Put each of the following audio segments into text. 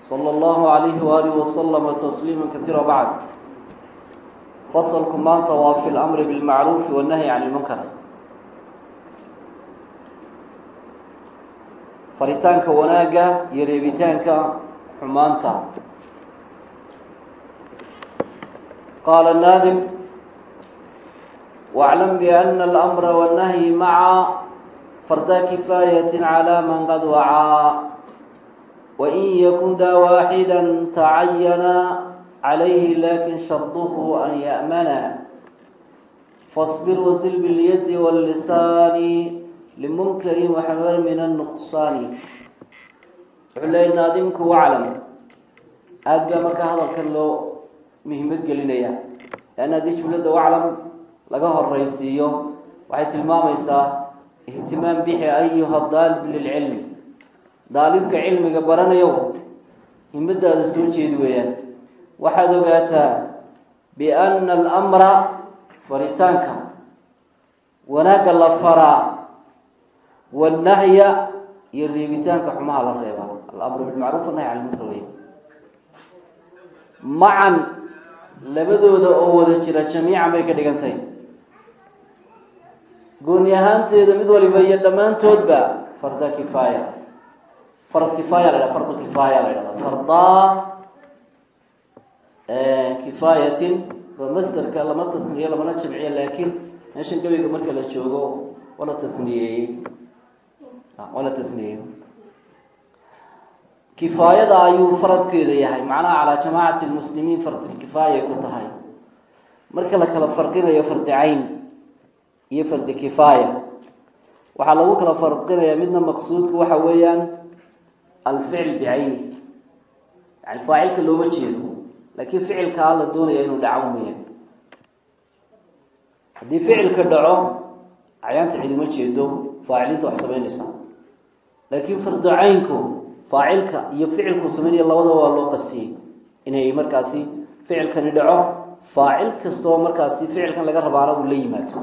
صلى الله عليه وآله وسلم تسليما كثيرا بعد فصلكم maanta waa في الأمر بالمعروف والنهي عن المنكر faritaanka wanaaga iyo reebitaanka xumaanta qaala الناadم واعلم بأن الأمر والنهي معa فرda كفاية على من wain yakun daa waaxida tacayana calayhi laakiin sharduhu an ya'mana faصbir wasil bilyadi wاllisaani limunkarin waxamar min annuqsaani wuxuu leeya naadimku waclam aada baa markaa hadalkan loo muhiimad gelinaya leanna haddii jumladda waclam laga horeysiiyo waxay tilmaamaysaa ihtimaam bixi ayuha daalib lilcilmi daalibka cilmiga baranayow himadaada soo jeedi weeyaan. Waxaad ogaataa bianna alamra faritaanka. Wanaagga la faraa wannahya iyo reebitaanka xumaha la reebaa alamru bilmacruuf annahy cala lmunkar wey macan labadooda oo wada jira jamiican bay ka dhigantay. Gooni ahaanteeda mid waliba iyo dhammaantoodba farda kifaaya fard kifaaya la fardu kifaaya la ydhahda fardaa kifaayatin ba masderka lama tasniye lamana jamciye laakiin meeshan gabayga marka la joogo waa la tasniyeeyey waa la tasniyeeyey kifaayada ayuu faradkeeda yahay. Macnaha calaa jamaacati lmuslimiin fardkifaayay ku tahay. Marka la kala farqinayo fardi cayn iyo fardi kifaaya waxaa lagu kala farqinayaa midna maqsuudku waxa weeyaan alficl bicayni. Yani faacilka looma jeedo laakiin ficilkaa la doonaya inuu dhaco maya haddii ficilka dhaco acyaanta cidima jeedo faacilinta wax samaynaysaa laakiin fardo caynku faacilka iyo ficilku samaynaya labadaba waa loo qastiyey. Inay markaasi ficilkani dhaco faacil kastoo markaasi ficilkan laga rabaana uu la yimaado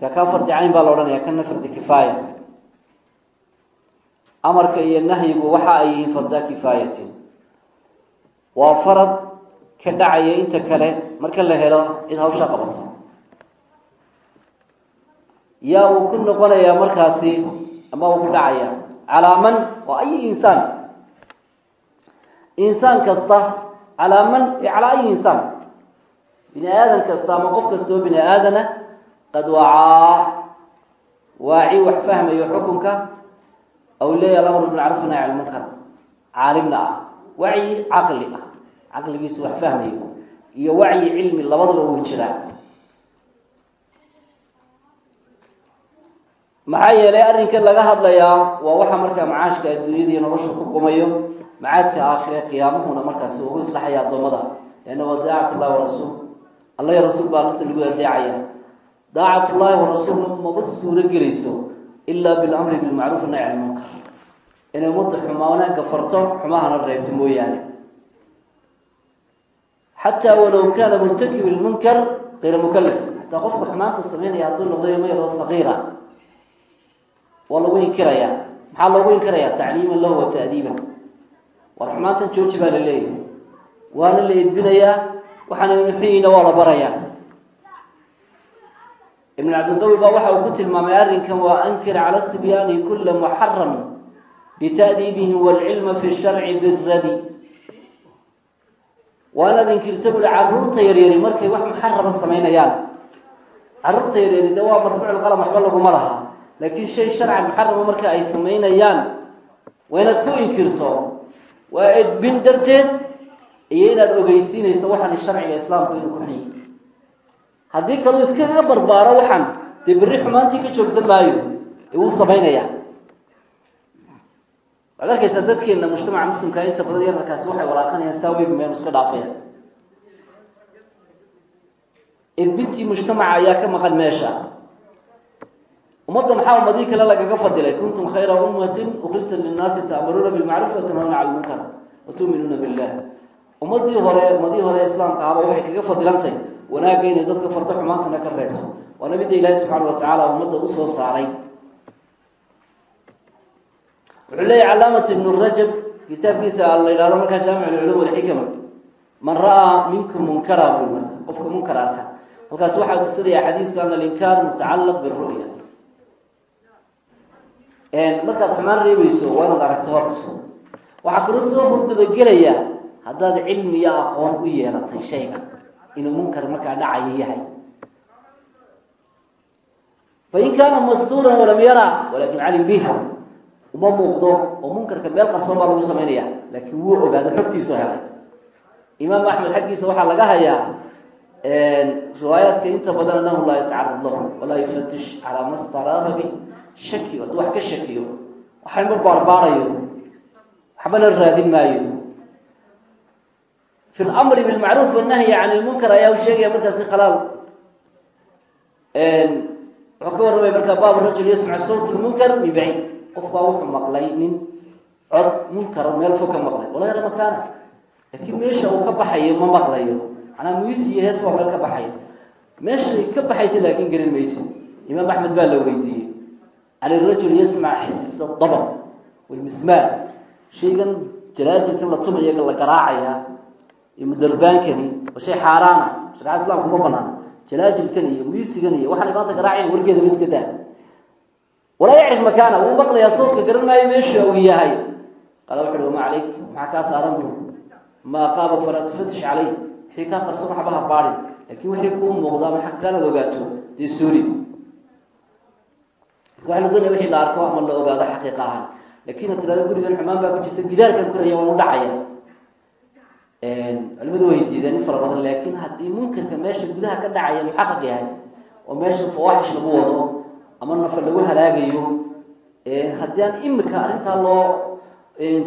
marka kaa fardi cayn baa la odhanaya kana fardi kifaaya amarka iyo nahyigu waxa ay yihiin farda kifaayatin waa farad ka dhacaya inta kale marka la helo cid hawsha qabato. Yaa uu ku noqonayaa markaasi ama uu ku dhacaya calaa man waa ay insaan. Insaan kasta calaa man calaa ay insaan. Bini aadan kasta ama qof kastoo bini aadana qad wacaa waaci wax fahmayo xukunka leeya alamru bilmacruuf nahy cala lmunkar caalimna ah wacyi caqli ah caqligiisu wax fahmayo iyo wacyi cilmi labadaba wuu jiraa maxaa yeelay arrinkan laga hadlayaa waa waxa markaa macaashka adduunyada iyo nolosha ku qumayo macaadka aakhire qiyaamahuna markaasi ugu islaxaya addoommada leanna waa daacat ullahi warasuul alla rasuul baa lanta lagu adeecaya daacat ullahi warasuulna maba suuro gelayso ilaa bilamri bilmacruuf nahy cala lmunkar inay ummadda xumaa wanaagga farto xumahana reebto mooyaane. Xataa walow kaana murtakib lmunkar kayra mukalaf xataa qofka xumaanta samaynaya hadduu noqdo ilmo yaroo sagiira waa lagu inkirayaa. Maxaa loogu inkirayaa? Tacliiman lahu wa ta'diiban. War xumaantan jooji baa la leeyahay. Waana la edbinayaa waxaana nuxiyina waa la barayaa ibn cabdilqawi baa waxa uu ku tilmaamay arrinkan waa ankir cala sibyaani kula muxaram bita'diibihim waalcilma fi sharci biradi waanaad inkirta buli carruurta yaryari markay wax muxarama samaynayaan. Caruurta yaryari de waa marfuuc qalam waxba laguma laha laakiin shay sharcan muxarama marka ay samaynayaan waa inaad ku inkirto waa edbin darteed iyo inaad ogeysiinayso waxaan sharciga islaamku inuu ku xiyi haddii kaluu iskaga barbaaro waxaan dee berri xumaantii ka joogsan maayo ee wuu samaynayaa waxaad arkaysaa dadkeena mujtamaca muslimka inta badan yararkaasi waxay walaaqanayaan saa meel iska dhaafaya. Edbintii mujtamaca ayaa ka maqan meesha. Ummadda maxaa ummadii kale lagaga fadilay? Kuntum khayra ummatin ukrijat linnaasi ta'muruuna bilmacruuf watanhawna cala lmunkar watu'minuuna billah. Ummadii hore ummadii hore islaamka ahaba waxay kaga fadilantay wanaagga inay dadka fardo xumaantana ka reebto. Waana midda ilaahi subxaana wa tacaala ummadda u soo saaray. Wuxuu leeyahy calaamat ibnu rajab kitaabkiisa la yidhahdo markaa jaamic lculum walxikam man ra'aa minkum munkara bui marka qofka munkar arka. Halkaas waxaa tusinaya xadiiska an alinkaar mutacalaq biru'ya. Markaad xumaan reebayso waa inaad aragto horta waxaa kaloo soo hordabagelayaa haddaad cilmi iyo aqoon u yeelatay shayga inuu munkar markaa dhacayo yahay. Fain kaana mastuuran walam yara walakin calim bih uma muuqdo oo munkarka meel qarsoon baa lagu samaynaya laakiin wuu ogaado xogtiisu helay. Imaam axmed xaggiisa waxaa laga hayaa riwaayaadka inta badan anahu laa yatacarad lahu walaa yufatish calaa ma staraaba bi shaki hadduu wax ka shakiyo waxayma baarbaarayo waxbana raadin maayo fi lamri bilmacruuf wannahyi can ilmunkar ayaa u sheegaya markaasi khalaal wuxuu ka warramaya markaa baabu rajul yasmac sawt lmunkar min baciid qofkaa wuxuu maqlay nin cod munkaro meel fog ka maqlay walaa yara makaana laakiin meesha uu ka baxayo ma maqlayo manaa muisi iyo hees baa meel ka baxaya meeshay ka baxaysa laakiin garan mayso imaam axmed baa la weydiiyey can irajul yasmac xisa dabr walmismaar shaygan jaraajilkan la tumaya la garaacaya iyo mudarbaankani waa shay xaaraana shareecada islamka ma banaana jalaajilkan iyo miisigan iyo waxaan maanta garaacayan warkeeda ma iska daa walaa yacrif makaana wuu maqlayaa sawdka garan maayo meesha uu yahay. Qaala wuxu uhi wama calayk maxaa kaa saaran bu maa qaaba falaa tufatish calayh wixii kaa qarsoon waxba ha baadhin laakiin wixii kuu muuqdaa ma xaqaanaad ogaato dee suuli waxa la doonaya wixii la arko ama la ogaado xaqiiqa ahaan. Laakiin tirahdo gurigan xumaan baa ku jirta gidaarkan koraya waan u dhacaya culimadu way diideen in fara badan laakiin haddii munkarka meesha gudaha ka dhacaya muxaqaq yahay oo meesha fawaaxish lagu wado ama nafa lagu halaagayo haddii aan imika arrintaa loo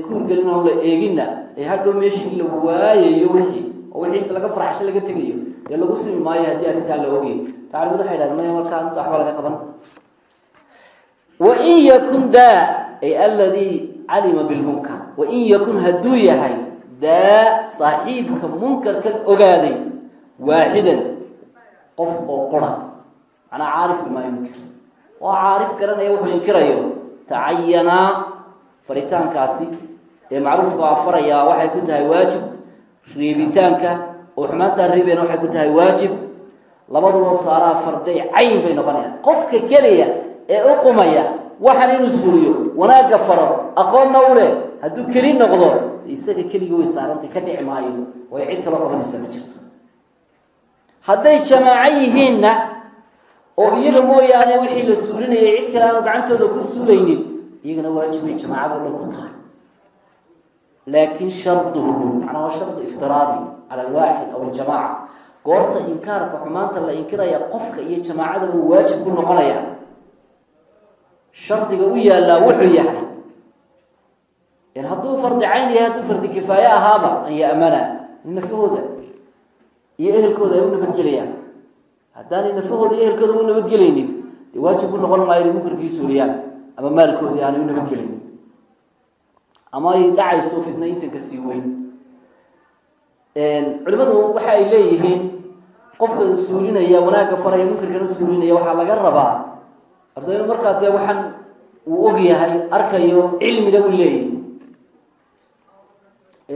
kuurgelin oo la eeginna ee hadhow meeshii la waayayo wixii oo wixii inta laga farxasho laga tegayo dee lagu simi maayo haddii arrintaa la ogay taa culimadu waxay dhahdeen maya markaa inta waxba laga qaban. Wain yakun daa ay aladii calima bilmunkar wain yakun hadduu yahay daa saaxiibka munkarkan ogaaday waaxidan qof oo qura manaa caarif bimaa yunkir oo caarif garanaya wuxuu inkirayo tacayanaa faritaankaasi ee macruufka waa waxay ku tahay waajib. Reebitaanka oo xumaantaa reebayna waxay ku tahay waajib. Labaduba saaraa farday cayn bay noqonayaan. Qofka keliya ee u qumaya waxaan inuu suuriyo wanaagga faro aqoonna u leh hadduu keli noqdo isaga keligii way saarantay ka dhici maayo way cid kaloo qabanaysaa ma jirto. Hadday jamaaco yihiinna oo iyaga mooyaane wixii la suulinayay cid kale aanu gacantooda ku suulaynin iyagana waajib bay jamaacado dhan ku tahay. Laakin sharduhu macnaa waa shardu iftiraadi cala alwaaxid aw aljamaaca. Goorta inkaarka xumaanta la inkiraya qofka iyo jamaacada uu waajib ku noqonaya shardiga u yaallaa wuxuu yahay hadduu fardi cayn yahay hadduu fardi kifaaye ahaaba an ya'mana nafahooda iyo ehelkooda ay u nabadgelayaan haddaanay nafahooda iyo ehelkooda u nabadgelaynin dee waajib ku noqon maayo inay munkarkii suuriyaan ama maalkoodii aanay u nabadgelaynin ama ay dhacayso fidnayntan ka sii weyn. Culimadu waxa ay leeyihiin qofka suulinaya wanaagga faraya munkarkana suulinaya waxaa laga rabaa horta markaa dee waxaan uu og yahay arkayo cilmiga u leeyahy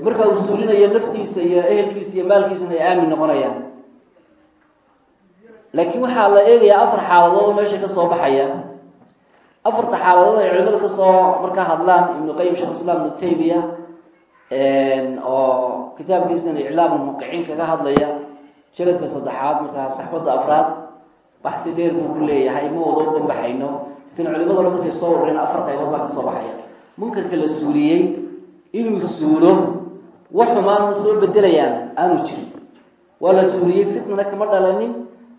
markaa uu suulinayo naftiisa iyo ehelkiisa iyo maalkiisana ay aamin noqonayaan. Laakiin waxaa la eegayaa afar xaaladood oo meesha ka soo baxaya. Afarta xaaladood ay culimada ka soo markaa hadlaan ibnu qayim sheekh islaam ibnu taymiya oo kitaabkiisana iclaam muqiciin kaga hadlaya jaladka saddexaad markaa saxbadda afraad baxsi dheer buu ku leeyahay ma wada u banbaxayno laakiin culimado dhan markay soo warreen afar qaybood baa ka soo baxaya. Munkarka la suuliyey inuu suulo wax xumaan soo bedelayaan aanu jirin. Waa la suuliyey fitnana kama dhalanin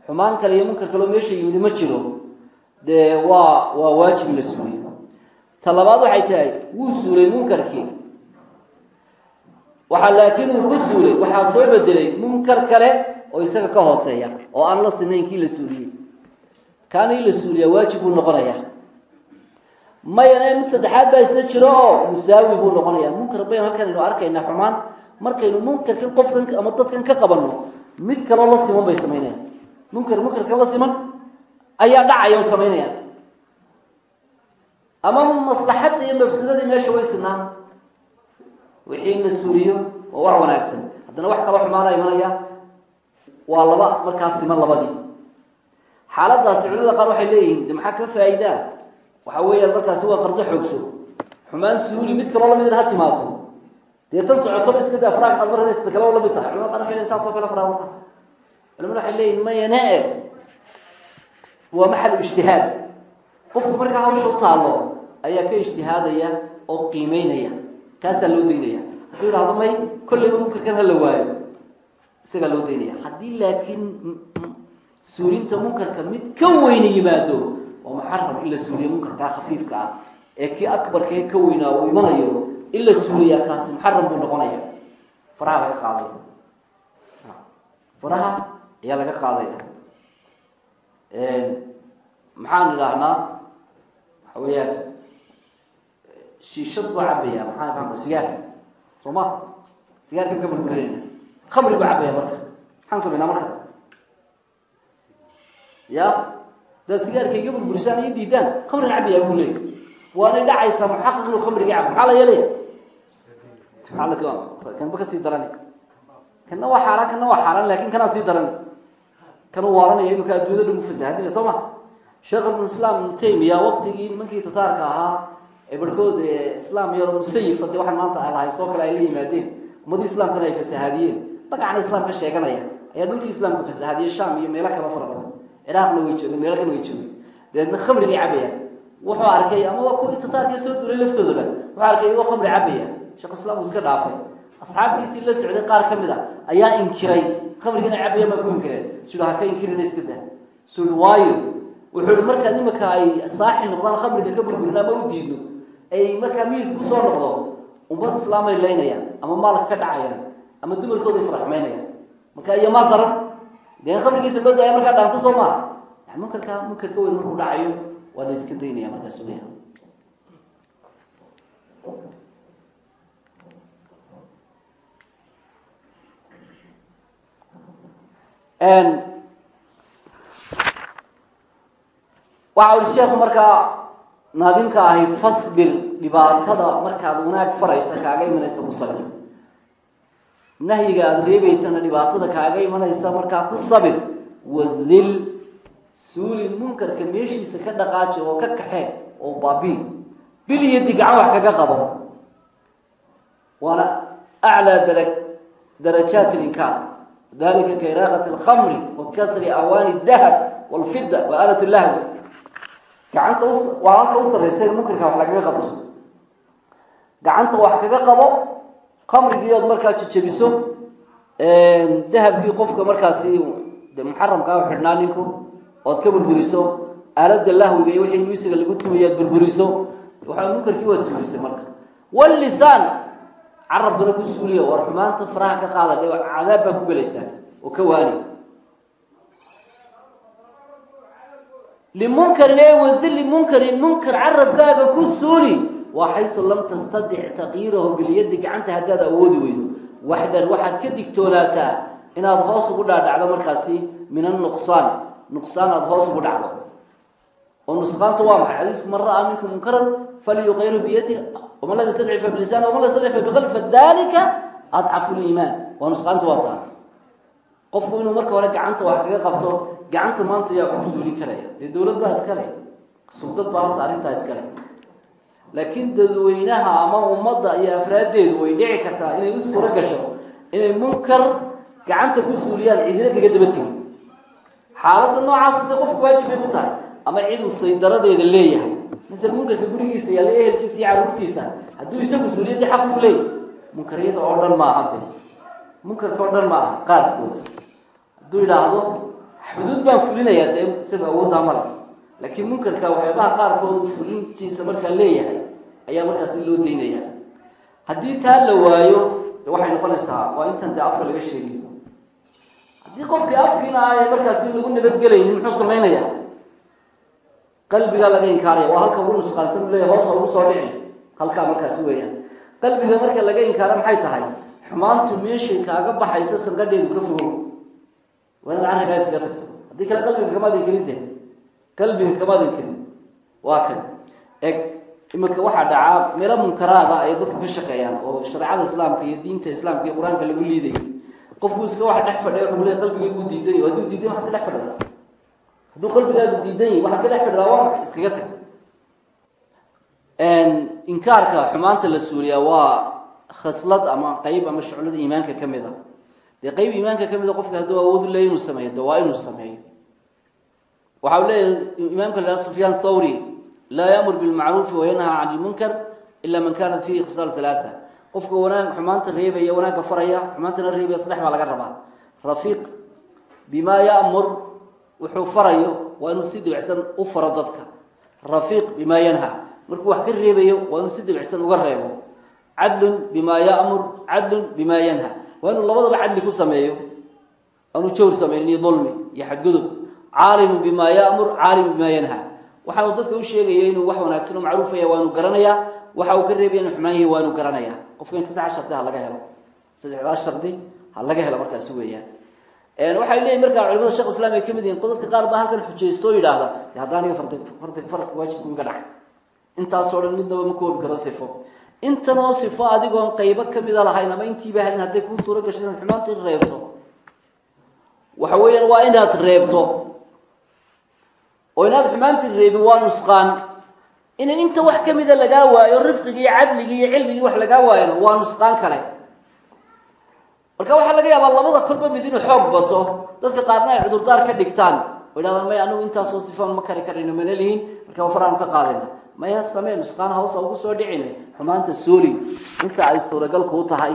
xumaan kale iyo munkar kaleo meesha yimid ma jiro. Dee waa waa waajib in la suuliyo ta labaad waxay tahay wuu suulay munkarkii. Waxaa laakiin uu ku suulay waxaa soo bedelay munkar kale oo isaga ka hooseeya oo aan la sinayn kii la suuliyey. Kaana in la suuliyaa waajib buu noqonayaa mayane mid saddexaad baa isna jiro oo musaawi buu noqonaya. Munkar baynu halkanaynu arkaynaa xumaan. Markaynu munkarkan qofkan ama dadkan ka qabanno mid kaloo la siman bay samaynayaan munkar munkarkan la siman ayaa dhacaya oo samaynaya ama maslaxadda iyo mafsadadii meesha way sinaan. Wixii in la suuliyo waa wax wanaagsan. Haddana wax kaloo xumaana imanaya waa laba markaas siman labadii. Xaaladaasi culimada qaar waxay leeyihiin de maxaa ka faa'iidaa waxa weeyaan markaasi waa qardo xoogso. Xumaan suuli mid kaloo la mid ha timaado dee tan socotoba iska daa faraha qaad marka ta kale la mid tahay. Culimada qaar waxay leeyihiin saas oo kale faraha wata culimada waxay leeyihiin mayane e waa maxal ijtihaad. Qofku markaa hawsha u taallo ayaa ka ijtihaadaya oo qiimeynaya. Kaasaa loo daynaya. Hadduu yidhahdo may kollayba munkarkan hala waayo. Isagaa loo daynaya. Haddii laakiin suulinta munkarka mid ka weyna yimaado waa muxaram in la suuliya munkarkaa khafiifka ah ee kii akbarkee ka weynaa uu imanayo in la suuliyaa kaasi muxaram buu noqonaya faraha laga qaaday. Faraha ayaa laga qaadaya maxaan idhaahnaa? Waxa weeyaan shiishad buu cabaya maxaa maa sigaarka soo ma? Sigaarkan ka burburinayna khamri buu cabaya marka. Maxaan samaynaa marka? Ya daa sigaarka iga burburisaan iyo diidaan khamrin cabayaa buu leey waanay dhacaysaa muxaqiq khamriga cabo maxaa la yeelay? Kanba ka sii darani. Kana waa xaaraan kana waa xaaraan laakiin kanaa sii darani. Kana waaranaya imika adduunyada dhan mufasahadinaya soo ma? Sheekh islaam ibnu taymiya waktigii nimankii tataarka ahaa ee barhkood islaam yaro musayifa dee waxaan maanta la haysto o kale ay la yimaadeen. Ummadii islaamkana ay fasahaadiyeen. Magacana islaamka sheeganaya ayaa dhulkii islaamka fasahaadiyey sham iyo meelo kale fara badan ciraaqna way joogeen meelo kalena way joogeen dabeedna khamrigay cabaya wuxuu arkay ama waa kuwii tataarkii soo duulay laftoodaba wuxuu arkay iyagoo khamri cabaya sheekh islaam uu iska dhaafay. Asxaabtiisii la socday qaar ka mid a ayaa inkiray. Khamrigana cabaya maa ku inkireen sui ha ka inkirina iska daa. Sui waayo. Wuxuu ihi markaad imika ay saaxi noqdaan khamriga ka burburin ama u diidno. Ay markaa miyirka ku soo noqdo ummad islaamay laynayaan ama maalka ka dhacayaan ama dumarkooda ay faraxmaynayaan. Marka iyo maa daran dee khamrigiisa loo daaya markaa dhaanto soo maaha munkarka munkarka weyn markuu dhacayo waa la iska daynaya markaas weya waxa ui sheekhu markaa naadimka ahay fasbil dhibaatada markaad wanaag faraysa kaaga imanaysa ku nahyiga aada reebaysana dhibaatada kaaga imanaysa markaa ku sabir. Wazil suuli munkarka meeshiisa ka dhaqaaji oo ka kaxee oo baabii bil iyo digacan wax kaga qabo. Waana aclaa dara darajaat linkaar dalika ka iraaqati alkhamri wa kasri awaani dahab walfida wa aalat lahwi. Gacanta waa halka u sarraysa in munkarka wax lagaga qabto gacanta wax kaga qabo khamrigii ood markaa jejebiso dahabkii qofka markaasi de muxaramkaa u xidhnaa ninku ood ka burburiso aalada lahwiga iyo wixii musiga lagu tumaya ad burburiso waxaa munkarkii waad suulisay marka. Walisaan carabkana ku suuliya war xumaanta faraha ka qaada de cadaab baa ku gelaysaa oo ka waani. Limunkarin ee wasi limunkarin munkar carabkaaga ku suuli waa xaysu lam tastadic taqyiirahu bilyadi gacanta haddaad awoodi weydo. Waxdan waxaad ka digtoonaataa inaad hoos ugu dhaadhacdo markaasi min annuqsaan. Nuqsaan aada hoos ugu dhacdo. Oo nusqaantu waa maxay? Xadiisku man ra'aa minkum munkaran falyuqayru biyadi waman lam yastadci fa bilisani waman lam yastadci fa biqalbi fadalika adcafu liimaan waa nusqaantu waa taa qofku inuu marka hore gacanta wax kaga qabto gacanta maanta yaa ku suulin karaya. Dee baa iskale sugdad baa horta arrintaa iskale laakiin dadweynaha ama ummadda iyo afraaddeedu way dhici kartaa inay u suuro gasho inay munkar gacanta ku suuliyaan cidina kaga daba tegin xaaladda noocaas dee qofku waajib bay ku tahay ama ciduu saydaradeeda leeyahay masel munkarka gurigiisa yaalla ehelkiisa iyo carruurtiisa hadduu isagu suuliya dee xaq buu leeyahy munkaryada oo dhan maaha de munkarka oo dhan maaha qaarkood. Hadduu yidhaahdo xuduud baan fulinayaa dee isaga awooddaa male laakiin munkarka waxyaabaha qaarkood fulintiisa markaa leeyahay ayaa markaasi loo daynaya. Haddii taa la waayo waxay noqonaysaa waa intan dee afka laga sheegay. Haddii qofkii afkiina aanay markaasi lagu nabadgelaynin muxuu samaynayaa qalbigaa laga inkaaraya waa halka ugu nusqaansan u leeya hoosa ugu soo dhici. Halkaa markaasi weeyaan. Qalbiga marka laga inkaaro maxay tahay? Xumaantu meeshay kaaga baxaysa sanqadheedu ka fogo waa inaad carrigaa iskaga tagto. Haddii kale qalbiga kamaadin kelin de qalbiga kamaadin kelin waa kan. Eg iminka waxaa dhacaa meelo munkaraada ay dadku ka shaqeeyaan oo shareecada islaamka iyo diinta islaamka iyo qur'aanka lagu liidayo qofku iska waxa dhex fadhiya wuxuu leeyahay qalbigaygu diidan yahay hadduu diidan waxaad ka dhex fadhidaa. Hadduu qalbigaagu diidan yahay waxaad ka dhex fadhidaa waa maxay? Iskaga tag. Inkaarka xumaanta la suuliyaa waa khaslad ama qeyb ama shuclada iimaanka ka mid a. Dee qeyb iimaanka ka mid a qofka hadduu awood u leeya inuu sameeyo de waa inuu sameeyo. Waxa uu leeyahay imaamka la sufyaan thawri laa yaamur bilmacruufi wayanhaa can ilmunkar ila man kanat fiihi khisaal halaaa qofka wanaag xumaanta reebaya wanaagga faraya xumaantana reebaya saddex baa laga rabaa. Rafiiq bimaa ya'mur wuxuu farayo waa inuu si dibicsan u faro dadka. Rafiiq bimaa yanha markuu wax ka reebayo waa inuu si dibicsan uga reebo. Cadlun bimaa ya'mur cadlun bimaa yanha waa inuu labadaba cadli ku sameeyo aanu jawr samaynin iyo dulmi iyo xadgudub. Caalimun bimaa ya'mur caalimun bimaa yanha waxaanu dadka u sheegaya inuu wax wanaagsan oo macruufaya waa inuu garanayaa waxa uu ka reebaya inu xumaan yahi waa inuu garanaya. Qofka in saddexa shardi ha laga helo. Saddexdaa shardi ha laga helo markaasi weeyaan. Waxay leeyihiin markaa culimada shekh islam ay ka mid yihiin dadka qaar baa halkan xujaysto yidhaahda de hadda aniga fardi fardi faradka waajibku iga dhacay. Intaasoo dhan midnaba ma koobi karo sifo. Intanoo sifo adigoon qaybo kamida lahayn ama intiiba hayn hadday kuu suuro gasho inaad xumaanta reebto. Waxa weeyaan waa inaad reebto oo inaad xumaanti reebin waa nusqaan. Inay inta wax ka mida lagaa waayo rifqigii iyo cadligii iyo cilmigii wax lagaa waayona waa nusqaan kale. Marka waxaa laga yaabaa labada kolba mid inuu xoog bato dadka qaarna ay cudurdaar ka dhigtaan. Oo yidhahdaan maya anigu intaasoo sifaan ma kari karayno mana lihin. Marka faraanu ka qaadayna maya samee nusqaan hawsa ugu soo dhicina xumaanta sooli inta ay suuragal kuu tahay.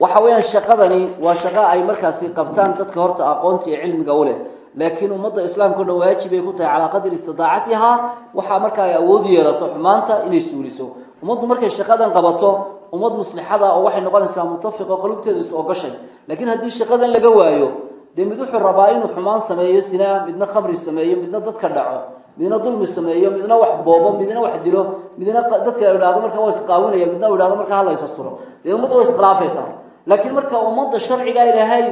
Waxa weeyaan shaqadani waa shaqo ay markaasi qabtaan dadka horta aqoonta iyo cilmiga u leh laakiin ummadda dhan waajibay ku tahay calaa qadri istidaacatihaa waxaa marka ay awood yeelato xumaanta inay suuliso. Ummaddu markay shaqadan qabato ummad muslixada oo waxay noqonaysaa mutafiqo qalubteedu is ogashay laakiin haddii shaqadan laga waayo dee mid wuxuu rabaa inuu xumaan sameeyo sinaa midna khamri sameeyo midna dadka dhaco midna dulmi sameeyo midna wax boobo midna wax dilo midna dadka idhahdo marka waa isqaawinaya midna idhahdo marka hala isasturo dee ummadda way iskhilaafaysaa. Laakiin marka ummadda sharciga ilaahay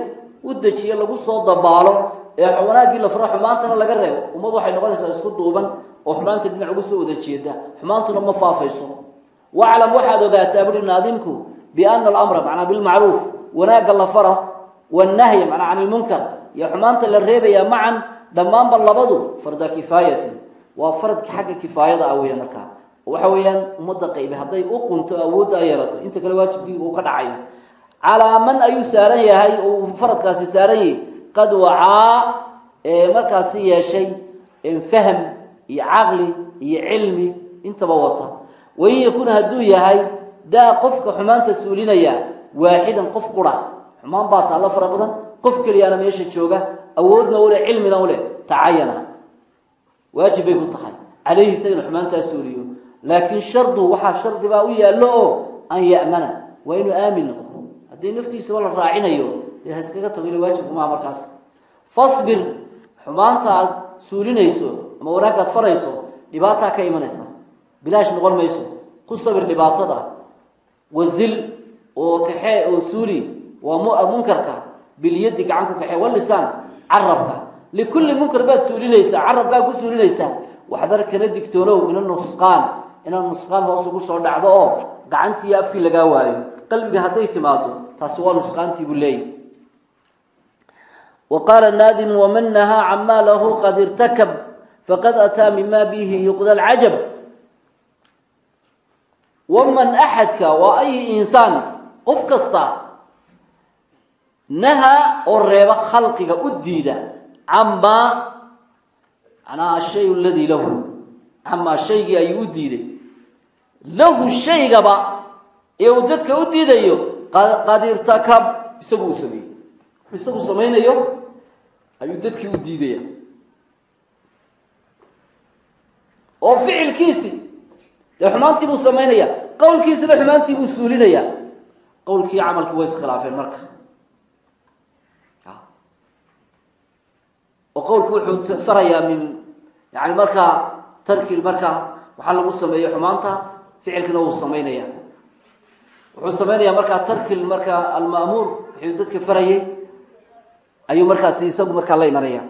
u dejiye lagu soo dabaalo ee wanaaggii la faro xumaantana laga reebo. Ummad waxay noqonaysaa isku duuban oo xumaanta dhinac ugu soo wada jeeda. Xumaantuna ma faafayso. Waclam waxaad ogaataa buri naadimku biana alamra macnaa bilmacruuf wanaagga la fara wannahya macnaa can ilmunkar iyo xumaanta la reebaya macan dhammaanba labadu farda kifaayatin waa faradka xagga kifaayada ah weya markaa. Waxa weeyaan ummadda qaybe hadday u qunto awoodda ay yeelato inta kale waajibkii uu ka dhacayo calaa man ayuu saaran yahay uu faradkaasi saaran yahay qad wacaa ee markaasi yeeshay fahm iyo caqli iyo cilmi intaba wata. Wain yakun hadduu yahay daa qofka xumaanta suulinaya waaxidan qof qura. Xumaan baa taallo fara badan. Qof keliyaana meesha jooga awoodna uleh cilmina uleh tacayana. Waajib bay ku tahay. Calayhi isaga inu xumaantaa suuliyo. Laakiin shardu waxaa shardibaa u yaallo oo an ya'mana. Waa inuu aamin noqdo. Haddii naftiisaba la raacinayo dee ha iskaga tago ila waajibku maha markaas. Fasbir xumaanta aad suulinayso ama wanaaggaad farayso dhibaataa ka imanaysa. Bilaash noqon mayso. Ku sabir dhibaatada. Wazil oo kaxee oo suuli waa munkarka. Bilyadi gacan ku kaxee walisaan carabka likulli munkar baad suulinaysaa carabkaa ku suulinaysaa waxdar kana digtoonow ina nusqaan. Inaad nusqaan hoos ugu soo dhacdo oo gacantii afkii lagaa waayo. Qalbiga hadday timaado taasi waa nusqaantii buu leeyay wa qaala naadimu waman nahaa camaa lahu qad irtakab faqad ataa mima bihi yuqda alcajab waman axadka waa ay insaan qof kasta nahaa oo reeba khalqiga u diida camaa manaa ashay aladii lahu camaa shaygii ayuu u diiday lahu shaygaba ee uu dadka u diidayo qad irtakab isagu uu sameeyey isagu samaynayo ayuu dadkii u diidaya oo ficilkiisi dee xumaantii buu samaynaya qowlkiisana xumaantii buu suulinaya qowlkii camalkii way iskhilaafeen marka. Oo qowlku wuxuu farayaa min yani markaa tarki markaa waxaa lagu sameeyo xumaanta ficilkina wuu samaynaya wuxuu samaynaya markaa tarki markaa alma'muur wuxuu dadka farayay ayuu markaasi isagu markaa la imanaya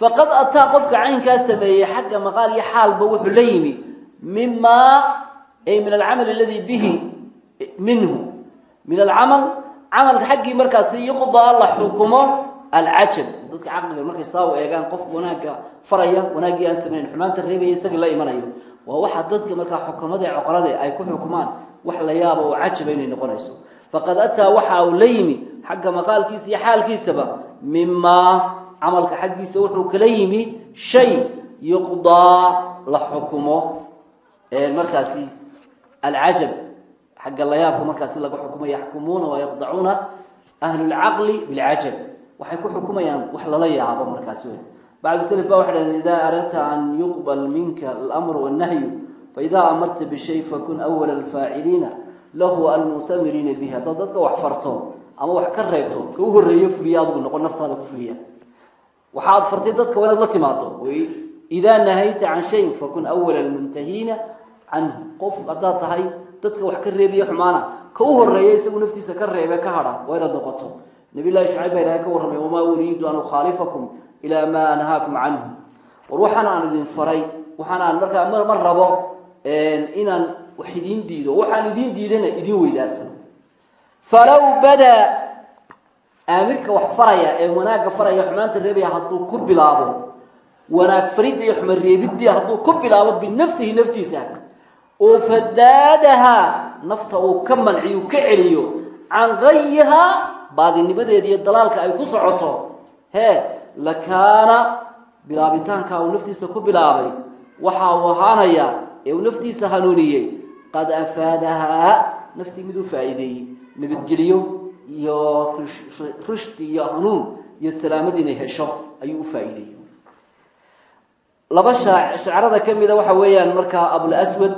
faqad ataa qofka caynkaa sameeyey xagga maqaal iyo xaalba wuxuu la yimi mima ay min alcamal aladi bihi minhu. Min alcamal camalka xaggii markaasi yuqdaa la xukumo alcajab dadka caqliga markay saa u eegaan qof wanaagga faraya wanaaggii aan samayn xumaanta reebaya isagii la imanayo. Waa waxaa dadka markaa xukumada ee ay ku xukumaan wax la yaaba oo cajaba inay noqonayso faqad ataa waxa uu la yimi xagga maqaalkiisa iyo xaalkiisaba mimaa camalka xaggiisa wuxuu kala yimi shay yuqdaa la xukumo. Markaasi alcajab xagga layaabka markaasi laga xukumo yaxkumuuna wayaqdacuuna ahlulcaqli bilcajab. Waxay ku xukumayaan wax lala yaabo markaasi wey bacdu slf ba waxay dhaheen idaa aradta an yuqbal minka alamru wannahyu faidaa amarta bishay fakun awala alfaaciliina lahu almu'tamiriina bihi haddaad dadka wax farto ama wax ka reebto ka u horreeyo fuliya adigu noqon naftaada ku fuliya. Waxaad fartay dadka waa inaad la timaado idaa nahayta can shayin fakun awala almuntahiina canhu qof haddaad tahay dadka wax ka reebiya xumaana ka u horreeya isagu naftiisa ka reebe ka hadha waa inaad noqoto. Nabiy llahi shucayb baa ilahay ka warramay wamaa uriidu an ukhaalifakum ilaa maa anhaakum canhu. War waxaan aan idin faray waxaan aan markaa ma ma rabo inaan wax idiin diido waxaan idiin diidana idiin weydaarto. Falow badaa aamirka wax faraya ee wanaagga faraya xumaanta reebaya hadduu ku bilaabo wanaag faridda iyo xuma reebidii hadduu ku bilaabo binafsihi naftiisa oo fadaadahaa nafta uu ka manciyu ka celiyo can gayihaa baadinimadeeda iyo dalaalka ay ku socoto hee lakaana bilaabitaanka uu naftiisa ku bilaabay. Waxa uu ahaanaya ee uu naftiisa hanuuniyey qad afaadahaa naftii mid u faa'iideeyey nabadgeliyo iyo rushdi iyo hanuun iyo salaamad inay hesho ayuu u faa'iideeyey laba shacrada ka mida waxa weeyaan markaa abulaswad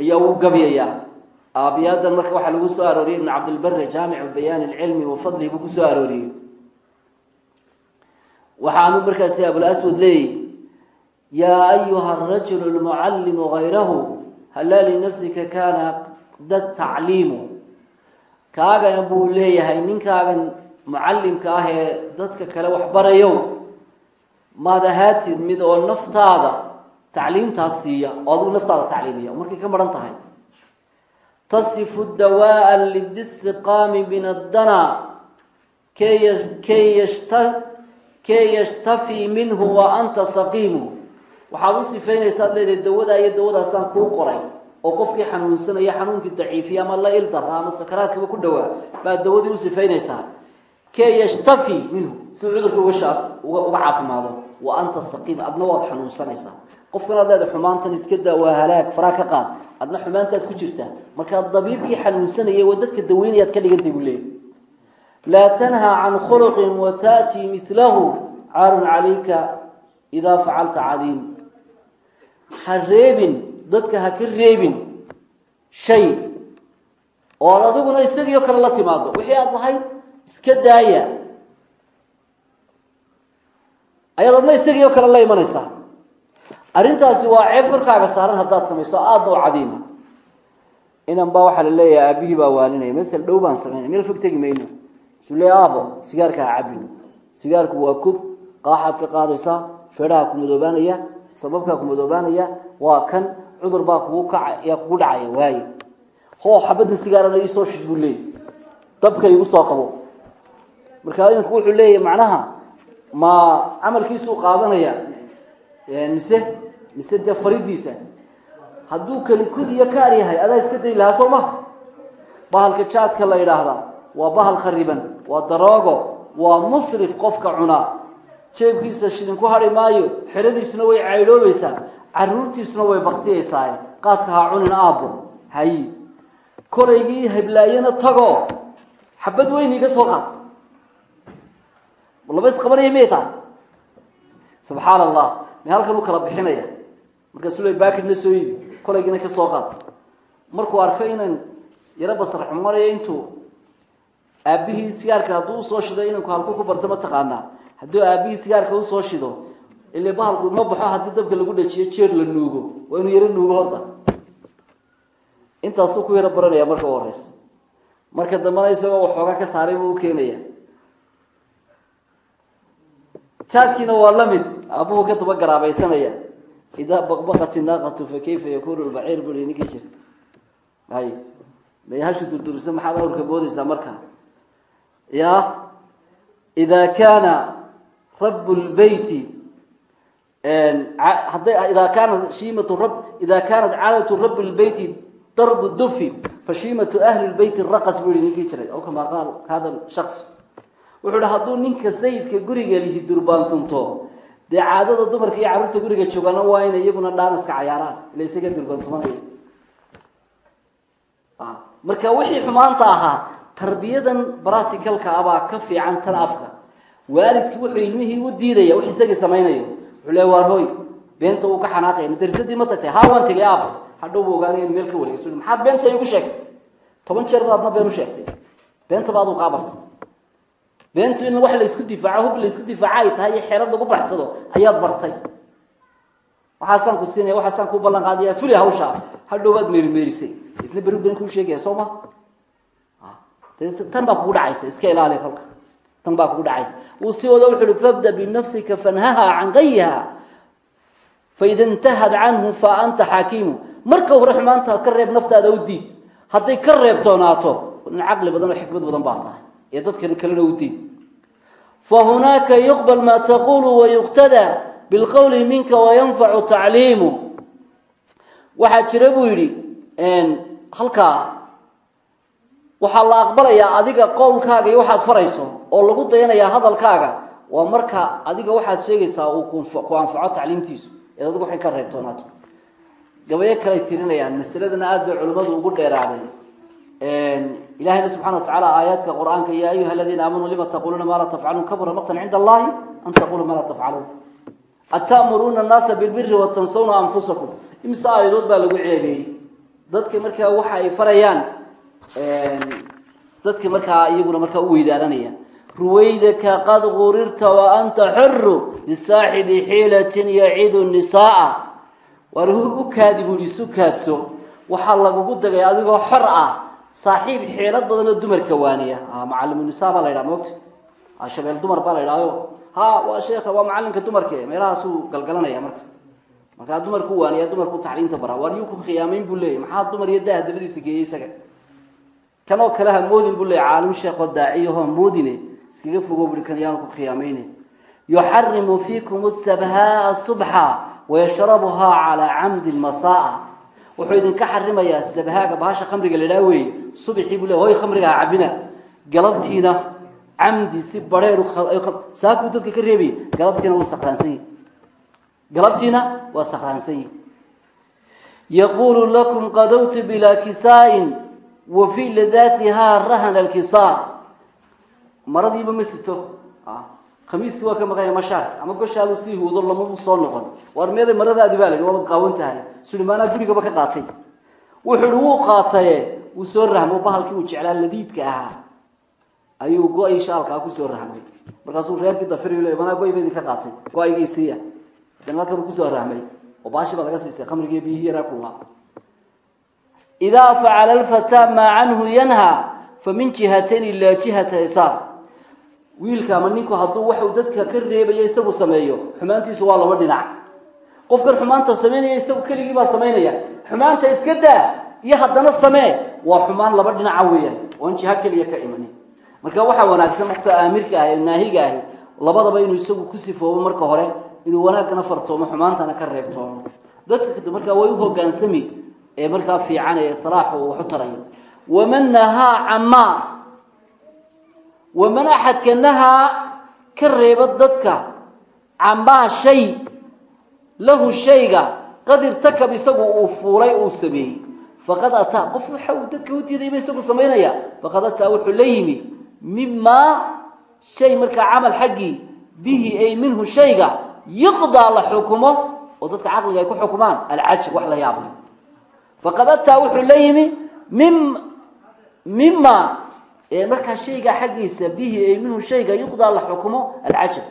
ayaa uu gabyayaa aabiyaadan marka waxaa lagu soo arooriyey ibn cabdilbari jaamicu bayaani ilcilmi wa fadlihi buu ku soo arooriyey waxaanu markaasi abulaswad leeyay yaa ayuha arajulu lmucallimu gayrahu halaa linafsika kaana da tacliimu. Kaagana buu leeyahay ninkaagan mucallimka ah ee dadka kale waxbarayo maad ahaatid mid oo naftaada tacliimtaas siiya oo adigu naftaada tacliimiya markay ka maran tahay. Tasifu dawaaءa lidisiqaami min addana kay yashtafii minhu wa anta saqiimu waxaad u sifaynaysaad leedahay dawadaa iyo dawadaasaan kuu qoray oo qofkii xanuunsanaya xanuunkii daciifiya ama la ildara ama sakaraadkaba ku dhowaa baad dawadii u sifaynaysaa kay yashtafi minhu? Si cudurka uga caafimaado. Wa anta saqiim adna waad xanuunsanaysaa qofkan ad leeda xumaantan iska daa waa halaag faraa ka qaad. Adna xumaantaad ku jirtaa. Markaa dabiibkii xanuunsanayay waa dadka daweynayaad ka dhigantay buu leeyay laa tanhaa can khuluqin wa taatii milahu caarun calayka idaa facalta cadiim ha reebin dadka ha ka reebin shay oo ad adiguna isagiio kale la timaado. Wixii aada lahayd iska daaya. Ayaad adna isagiio kale la imanaysaa arrintaasi waa ceeb korkaaga saaran haddaad samayso aadna u cadiima inan baa waxaa la leeyahay aabihii baa waaninaya masel dhow baan samaynay meel fog tegi mayno. Isuu leey aabo sigaarka ha cabino sigaarku waa kog qaaxaad ka qaadaysaa feedhaha ku madoobaanaya sababkaa ku madoobaanaya waa kan cudur baa kugu kaca yaa kugu dhacaya waaye hoo xabadda sigaarana iisoo shid buu leeyay dabka igu soo qabo. Markaa inanku wuxuu leeyahy macnaha ma camalkiisuu qaadanaya mise mise dee faridiisa. Hadduu kelikud iyo kaar yahay adaa iska dayi lahaa soo maha bahalka jaadka la yidhaahdaa waa bahal khariban waa daroogo waa musrif qofka cunaa jeebkiisa shilin ku hadhi maayo xeradiisuna way caydhoobaysaa caruurtiisuna way baktiyaysaa qaadka ha cunin aabbo hayi. Kolaygii hablaayana tago xabad weyn iga soo qaad. Laba isqabanaya miyay tahay subxaan allah me halkan u kala bixinaya? Markaasuu le bakidna soo iibi kolaygiina ka soo qaad. Markuu arko inaan yaro basar xumanayo intuu aabbihii sigaarka hadduu u soo shido inanku halku ku barto ma taqaanaa hadduu aabbihii sigaarka u soo shido ile bahalku ma baxo haddii dabka lagu dhajiyo jeer la nuugo. Waa inuu yaro nuugo horta. Intaasuu ku yaro baranaya marka u horeysa. Marka dambena isagoo waxooga ka saaray buu u keenaya jaadkiina waa la mid. Aabuhu ka daba garaabaysanaya idaa baqbaqat inaaqatu fa kayfa yakunu lbaciir bui ninkii jir. Hay de hashu durdurisa maxaad awrka boodaysaa markaa ya ida kaana rab lbeyti hadday ida kaanat shiimatu rab ida kaanat caadatu rabi lbeyti darbu dufi fashiimatu ahli lbeyti raqas buu yihi ninkii jiray. Aw kamaa qaal hada shaks wuxuu hi hadduu ninka sayidka guriga lihi durbaantunto dee caadada dumarka iyo carruurta guriga joogana waa inay iyaguna dhaanaska cayaaraan ila isaga durbaantumanaya marka wixii xumaanta ahaa tarbiyadan bracticalka abaa ka fiican tan afka waalidkii wuxuu ilmihii u diidaya wax isagii samaynayo. Wuxuu le waar hoy beenta uu ka xanaaqaya. Madarsadii ma tagtay? Haa waan tegay hadhow buu ogaanay meel ka wareegso maxaad beenta igu sheegtay? Toban jeer baadna been u sheegtay. Beenta baad u qaabartay beentu in wax la isku difaaco hub la isku difaaco ay tahay xeelad lagu baxsado ayaad bartay. Waxaasaan ku siinaya waxaasaan ku ballan qaadaya fuli hawshaa hadhow baad meerimeerisay isna beri been kuu sheegaya soo ma? Tan baa kugu dhacaysa iska ilaali kolka tan baa kugu dhacaysa. Uu sii wado wuxu uhi fabda binafsika fanhaha can gayiha faida intahad canhu fa anta xaakimu. Marka hore xumaantaad ka reeb naftaada u diid hadday ka reeb doonaato nin badan oo xikmad badan baa tahay ee dadkan kalena u diid. Fahunaaka yuqbal ma taqulu wayuqtada bilqowli minka wayanfacu tacliimu. Waxaa jira buu yidhi halkaa waxaa la aqbalayaa adiga qowlkaaga iyo waxaad farayso oo lagu dayanayaa hadalkaaga waa marka adiga waxaad sheegaysaa uu ku anfaco tacliimtiisu. Ee adigu waxay ka reeb doonaato gabayo kaley tirinayaan masaladana aada bay culimmadu ugu dheeraaday. Ilahayna subxana watacala aayaadka qur'aanka ya ayuha aladiina aamanuu lima taquluuna maa laa tafcaluun kabura maqtan cinda allahi an taquluu maa laa tafcaluun ata'muruuna annaasa bilbiri watansawna anfusakum. Imse aayadood baa lagu ceebeeyey dadka markaa waxa ay farayaan dadka markaa iyaguna markaa u weydaaranaya ruwaydaka qad gurirta wa anta xuru lisaaxibi xiilatin yacidu nisaaa. Waar u kaadi buu isu kaadso waxaa lagugu dagay adigoo xor ah saaxiib xeelad badan oo dumarka waaniya. Macalimu nisaa baa la ydhaha moogta shabeel dumar baa la ydhahyo ha waa sheekha waa macalinka dumarke meelahaasuu galgalanaya marka. Markaa dumarku waaniya dumarku tacliinta baraa waar yuu ku khiyaamayn buu leeyay maxaa dumar iyo daha dabadiisa geeyey isaga kan oo kale ha moodin buu leeyay caalim sheekoo daaciyaho moodine iskaga fogo bui kan yaanu ku khiyaamayne yuxarimu fiikum sabhaa subxa wayashrabuhaa calaa camdi masaa wuxuu idinka xarimayaa sabhaaga bahasha khamriga la idhaha weeye subxii buu le hoy khamriga ha cabina galabtiina camdi si bareeru saakuu dadka ka reebaya galabtiina wuu sakraansan yihi galabtiina waa sakraansan yihi yaquulu lakum qadowtu bilaa kisaa-in wa fi ladaatihaa rahana alkisaa maradiiba ma sito. Khamiiskii waa ka maqanya mashaarka ama goshaalu sii huudo lamabu soo noqon. Waar meeday maradaadi baa lahi waabad qaawan tahay. Sulimaanaa gurigaba ka qaatay. Wuxuu hi wuu qaataye wuu soo rahmo bahalkii uu jeclaa ladiidka ahaa. Ayuu go'ay shaalkaa ku soo rahmay. Markaasuu reerkii dafiri le manaa go-y ba idinka qaatay. Go'aygiisiiya dan halkan uu ku soo rahmay. Oo baashi baa laga siistay khamrigii biyihii yaraa kulaa idaa facala alfataa maa canhu yanhaa fa min jihatayni laa jihata isaar wiilka ama ninku hadduu waxuu dadka ka reebayo isagu sameeyo xumaantiisu waa laba dhinac qofkan xumaanta samaynaya isagu keligii baa samaynaya xumaanta iska daa iyo haddana samee waa xumaan laba dhinaca weeyaan oon jiho keliya ka imanin marka waxaa wanaagsan qofka aamirka ah ee naahiga ahi labadaba inuu isagu ku sifoobo marka hore inuu wanaaggana fartoomo xumaantana ka reebtoomo dadka kadib markaa way u ee markaa fiican ee salaaxu uu waxu tarayo waman nahaa camaa waman axadka nahaa ka reeba dadka camaa shay lahu shayga qad irtakab isagu uu fuulay uu sameeyey. Faqad ataa qof waxa uu dadka u diidayba isagu samaynaya. Faqad ataa wuxuu la yimi mimaa shay markaa camal xaggii bihi ay minhu shayga yuqdaa la xukumo oo dadka caqliga ay ku xukumaan alcajab wax la yaabay faqad ataa wuxuu la yimi mim mima markaa shaygaa xaggiisa bihi ay minhu shayga yuqdaa la xukumo alcajab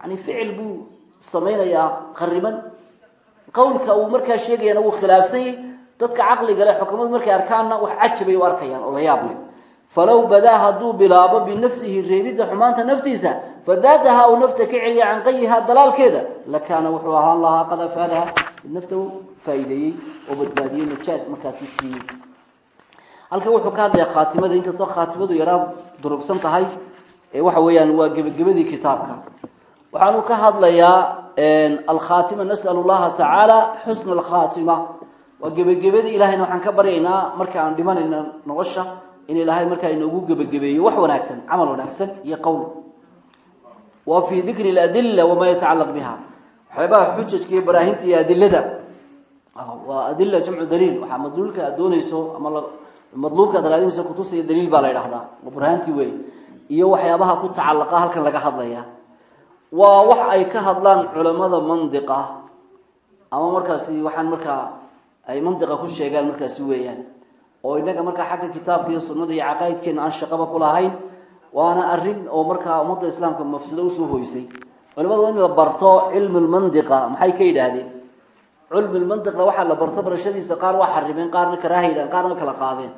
yani ficil buu samaynayaa qariban qowlka uu markaa sheegayana wuu khilaafsan yahy dadka caqliga le xukumadu markay arkaanna wax cajabay u arkayaan oo la yaab leh falow badaa hadduu bilaabo binafsihi reebidda xumaanta naftiisa fadaataha uu nafta ka celiya can qayihaa dalaalkeeda lakaana wuxuu ahaan lahaa qad afaadaha nafta faa'iideeyey oo badbaadiyey najaad markaasi siiyey. Halkan wuxuu ka hadlayaa khaatimada inkastoo khaatimadu yaraa durugsan tahay waxa weeyaan waa gebagabadii kitaabka. Waxaanu ka hadlayaa alkhaatima nas'al llaha tacaala xusna alkhaatima waa gebagabadii ilahayna waxaan ka baryaynaa marka aan dhimanayna nolosha in ilaahay markaa inoogu gebagabeeyo wax wanaagsan camal wanaagsan iyo qowl wa fii dikri اladila wamaa yatacalaq waxyaabaha xujajka iyo baraahinta iyo adilada waa adila jamcu daliil. Waxaa madluulka aad doonayso ama madluubka ad raadinayso kutusaya daliil baa la ydhahdaa waa burhaantii wey iyo waxyaabaha ku tacalaqa halkan laga hadlaya waa wax ay ka hadlaan culamada mandiqa ama markaasi waxaan markaa ay mandiqa ku sheegaan markaasi weeyaan. Oo inaga markaa xagga kitaabka iyo sunnada iyo caqaa'idkeena aan shaqaba ku lahayn waana arrin oo markaa ummadda islaamka mafsado u soo hoysay culimadu in la barto cilmu lmandiqa maxay ka yidhaahdeen? Cilmu lmandiqa waxaa la barto barashadiisa qaar waa xarimeen qaarna karaaha yidhahen qaarna kala qaadeen.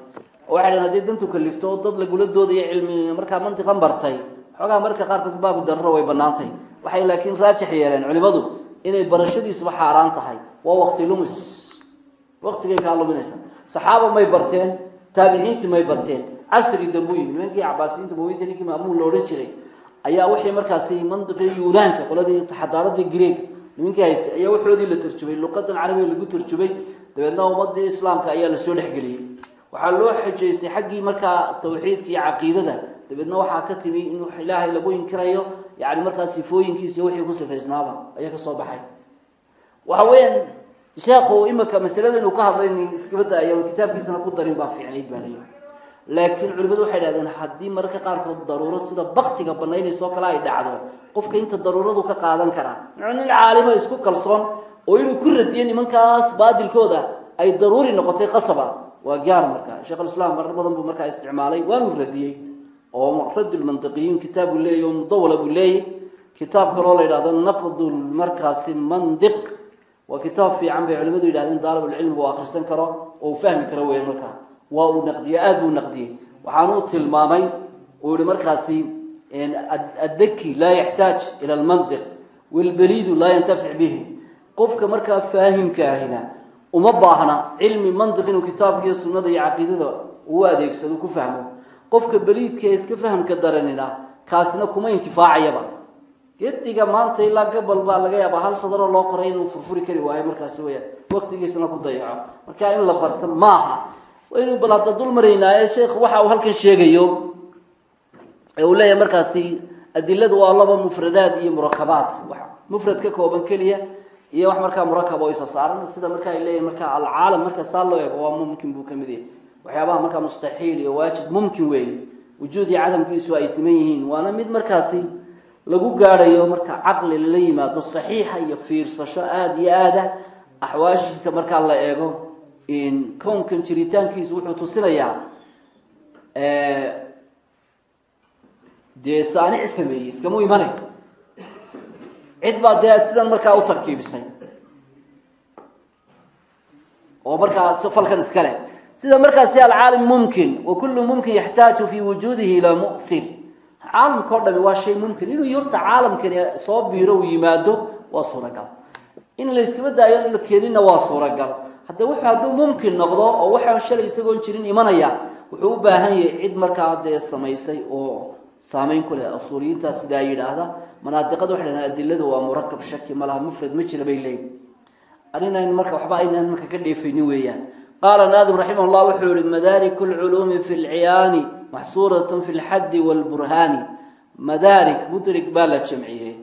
Oo waxay dhahen hadday dantu kalifto dad lagula doodayo cilmi markaa mantiqan bartay. Xoogaha marka qaarkood baabu dararo way banaantay waxay laakiin raajix yeeleen culimadu inay barashadiisuba xaaraan tahay. Waa waqti lumis. Waqtigay kaa luminaysa. Saxaaba may barteen taabiciinti may barteen. Casri dambuyi nimankii cabaasiyiinta muminta ninkii maamuul la odhan jiray ayaa wixii markaasi mandiqii yunaanka qoladii xadaaradii greeg nimankii haystay ayaa waxoodii la turjubay luqadan carabiga lagu turjubay dabeedna ummadii islaamka ayaa la soo dhexgeliyey waxaa loo xejaystay xaggii markaa tawxiidka iyo caqiidada dabeedna waxaa ka timi in ilaahay lagu inkirayo yani markaa sifooyinkiisa iyo wixii ku sifaysnaaba ayaa ka soo baxay. Waxa weeyaan sheekhu imika masalada inuu ka hadlay iskaba daayo kitaabkiisana ku darin baa fiicnayd baa layihi laakiin culimadu waxay dhahdeen haddii mararka qaarkood daruuro sida baktiga banaynaysa oo kale ay dhacdo qofka inta daruuradu ka qaadan karaa nin caalimo isku kalsoon oo inuu ku radiyo nimankaas baadilkooda ay daruuri noqotay qasaba waa gaar marka. Sheekhulislaam marar badan buu markaa isticmaalay waanuu radiyey oo raddulmantiqiyiin kitaab buu leeyahy oo mudawala buu leeyahy kitaab kaloo la yidhahdo naqdu markaasi mandiq. Waa kitaab fiican bay culimadu yidhahdeen daalibulcilmi uu akrisan karo oo uu fahmi karo weya markaa waa uu naqdiyey aada buu naqdiyey. Waxaanuu tilmaamay uu yihi markaasi addaki laa yaxtaaj ila almandiq walbeliidu laa yantafic bihi. Qofka markaa faahimka ahina uma baahna cilmi mandiq inuu kitaabka iyo sunnada iyo caqiidada uu adeegsado ku fahmo. Qofka beliidka iska fahamka daranina kaasina kuma intifaacayaba. Gediga maanta ilaa gabal baa laga yaabaa hal sadaro loo qoray inuu furfuri kari waayo markaasi weyaan waqtigiisana ku dayaco. Marka in la barto maaha waynu bal hadda dul maraynaaye sheekh waxa uu halkan sheegayo ee uu leeyahay markaasi adiladu waa laba mufradaad iyo murakabaat wax mufrad ka kooban keliya iyo wax markaa murakab oo isa saaran. Sida marka ay leeyahay marka alcaalam marka saa loo eego waa mumkin buu ka mid yahay. Waxyaabaha markaa mustaxiil iyo waajib mumkin weeye wujuud iyo cadamkiisu ay siman yihiin. Waana mid markaasi lagu gaadhayo marka caqli lala yimaado saxiixa iyo fiirsasho aada iyo aada axwaashiisa markaa la eego kownkan jiritaankiisa wuxuu tusinayaa dee saanic sameeyey iskamu imane cid baa dee sidan markaa u tarkiibisay. Oo markaa falkan iska leh sida markaasi alcaalim mumkin wa kullu mumkin yaxtaaju fi wujuudihi ilaa mu'thir. Caalamka o dhami waa shay mumkin. Inuu yorta caalamkani soo biiro uu yimaado waa suuragal. In la yskaba daayo la keeninna waa suuragal hadda wuxuu hadduu mumkin noqdo oo waxaan shalay isagoon jirin imanaya wuxuu u baahan yahay cid markaa dee samaysay oo saameyn ku leh usuuliyiintaas sidaa yidhaahda manaadiqada waxay dhahdaan adiladu waa murakab shaki ma laha mufrad ma jira bay leeyihiin arrinaynu marka waxba aynaan marka ka dheefaynin weeyaan. Qaala naadim raximah llah wuxuu yihi madaariku lculuumi fi lciyaani maxsuuratun fi lxaddi waalburhaani madaarik mudrig baa la jamciyey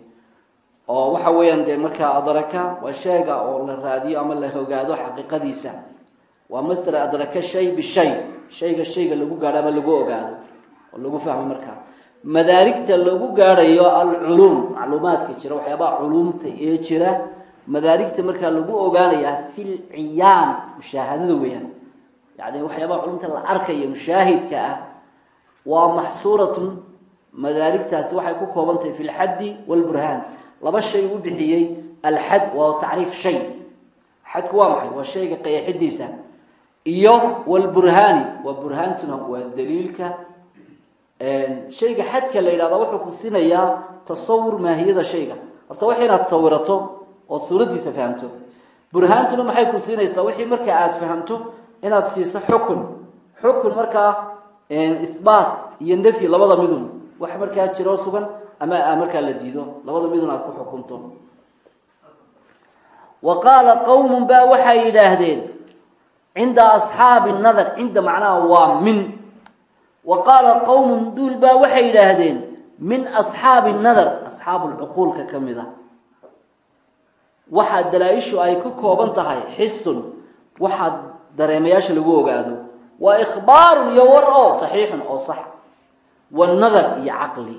oo waxa weeyaan dee markaa adraka waa sheega oo la raadiyo ama la ogaado xaqiiqadiisa. Waa masder adraka shay bishay shayga shayga lagu gaadho ama lagu ogaado oo lagu fahmo markaa madaarigta lagu gaadhayo alculuum macluumaadka jira waxyaabaha culuumta ee jira madaarigta markaa lagu ogaanayaa fi lciyaan mushaahadada weeyaan. Yani waxyaabaha culumta la arkaya mushaahidka ah waa maxsuuratun madaarigtaasi waxay ku kooban tahay fi lxaddi walburhaan laba shay u bixiyey alxad waa tacriif shay. Xadku waa maxay? Waa shayga qayaxidiisa iyo walburhaani waa burhaantuna waa daliilka. Shayga xadka la yidhahda wuxuu ku sinayaa tasawur maahiyada shayga. Horta wax inaad sawirato ood suuraddiisa fahamto. Burhaantuna maxay ku siinaysaa? Wixii markaa aada fahamto inaad siiso xukun. Xukun markaa isbaat iyo nafyi labada midun. Wax markaa jiroo sugan ama markaa la diido labada midun aad ku xukunto. Wa qaala qowmun baa waxay yidhaahdeen cinda asxaabi nadar cinda macnaha waa min. Wa qaala qowmun duul baa waxay yidhaahdeen min asxaabi nadar asxaabulcuquulka ka mid a waxaa dalaa-ishu ay ku kooban tahay xisun waxaa dareemayaasha lagu ogaado waa ikhbaarun iyo war oo saxiixun oo sax wanadar iyo caqli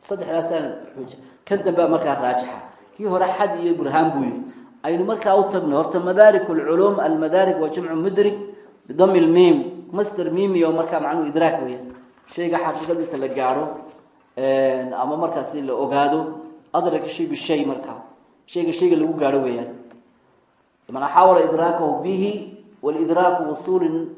saddexdaasaan xuja kan dambea markaa raajixa kii hore xad iyo burhaan buu yihi aynu markaa u tagno horta madaarik lculuum almadaarik waa jamcu mudrik bidami lmiim master mimi oo markaa macnuhu idraak weya shayga xaqiiqadiisa la gaadho ama markaasi la ogaado adraka shay bishay markaa. Shayga shayga lagu gaadho weeyaan. Man xaawala idraakahu bihi walidraaku wusuuli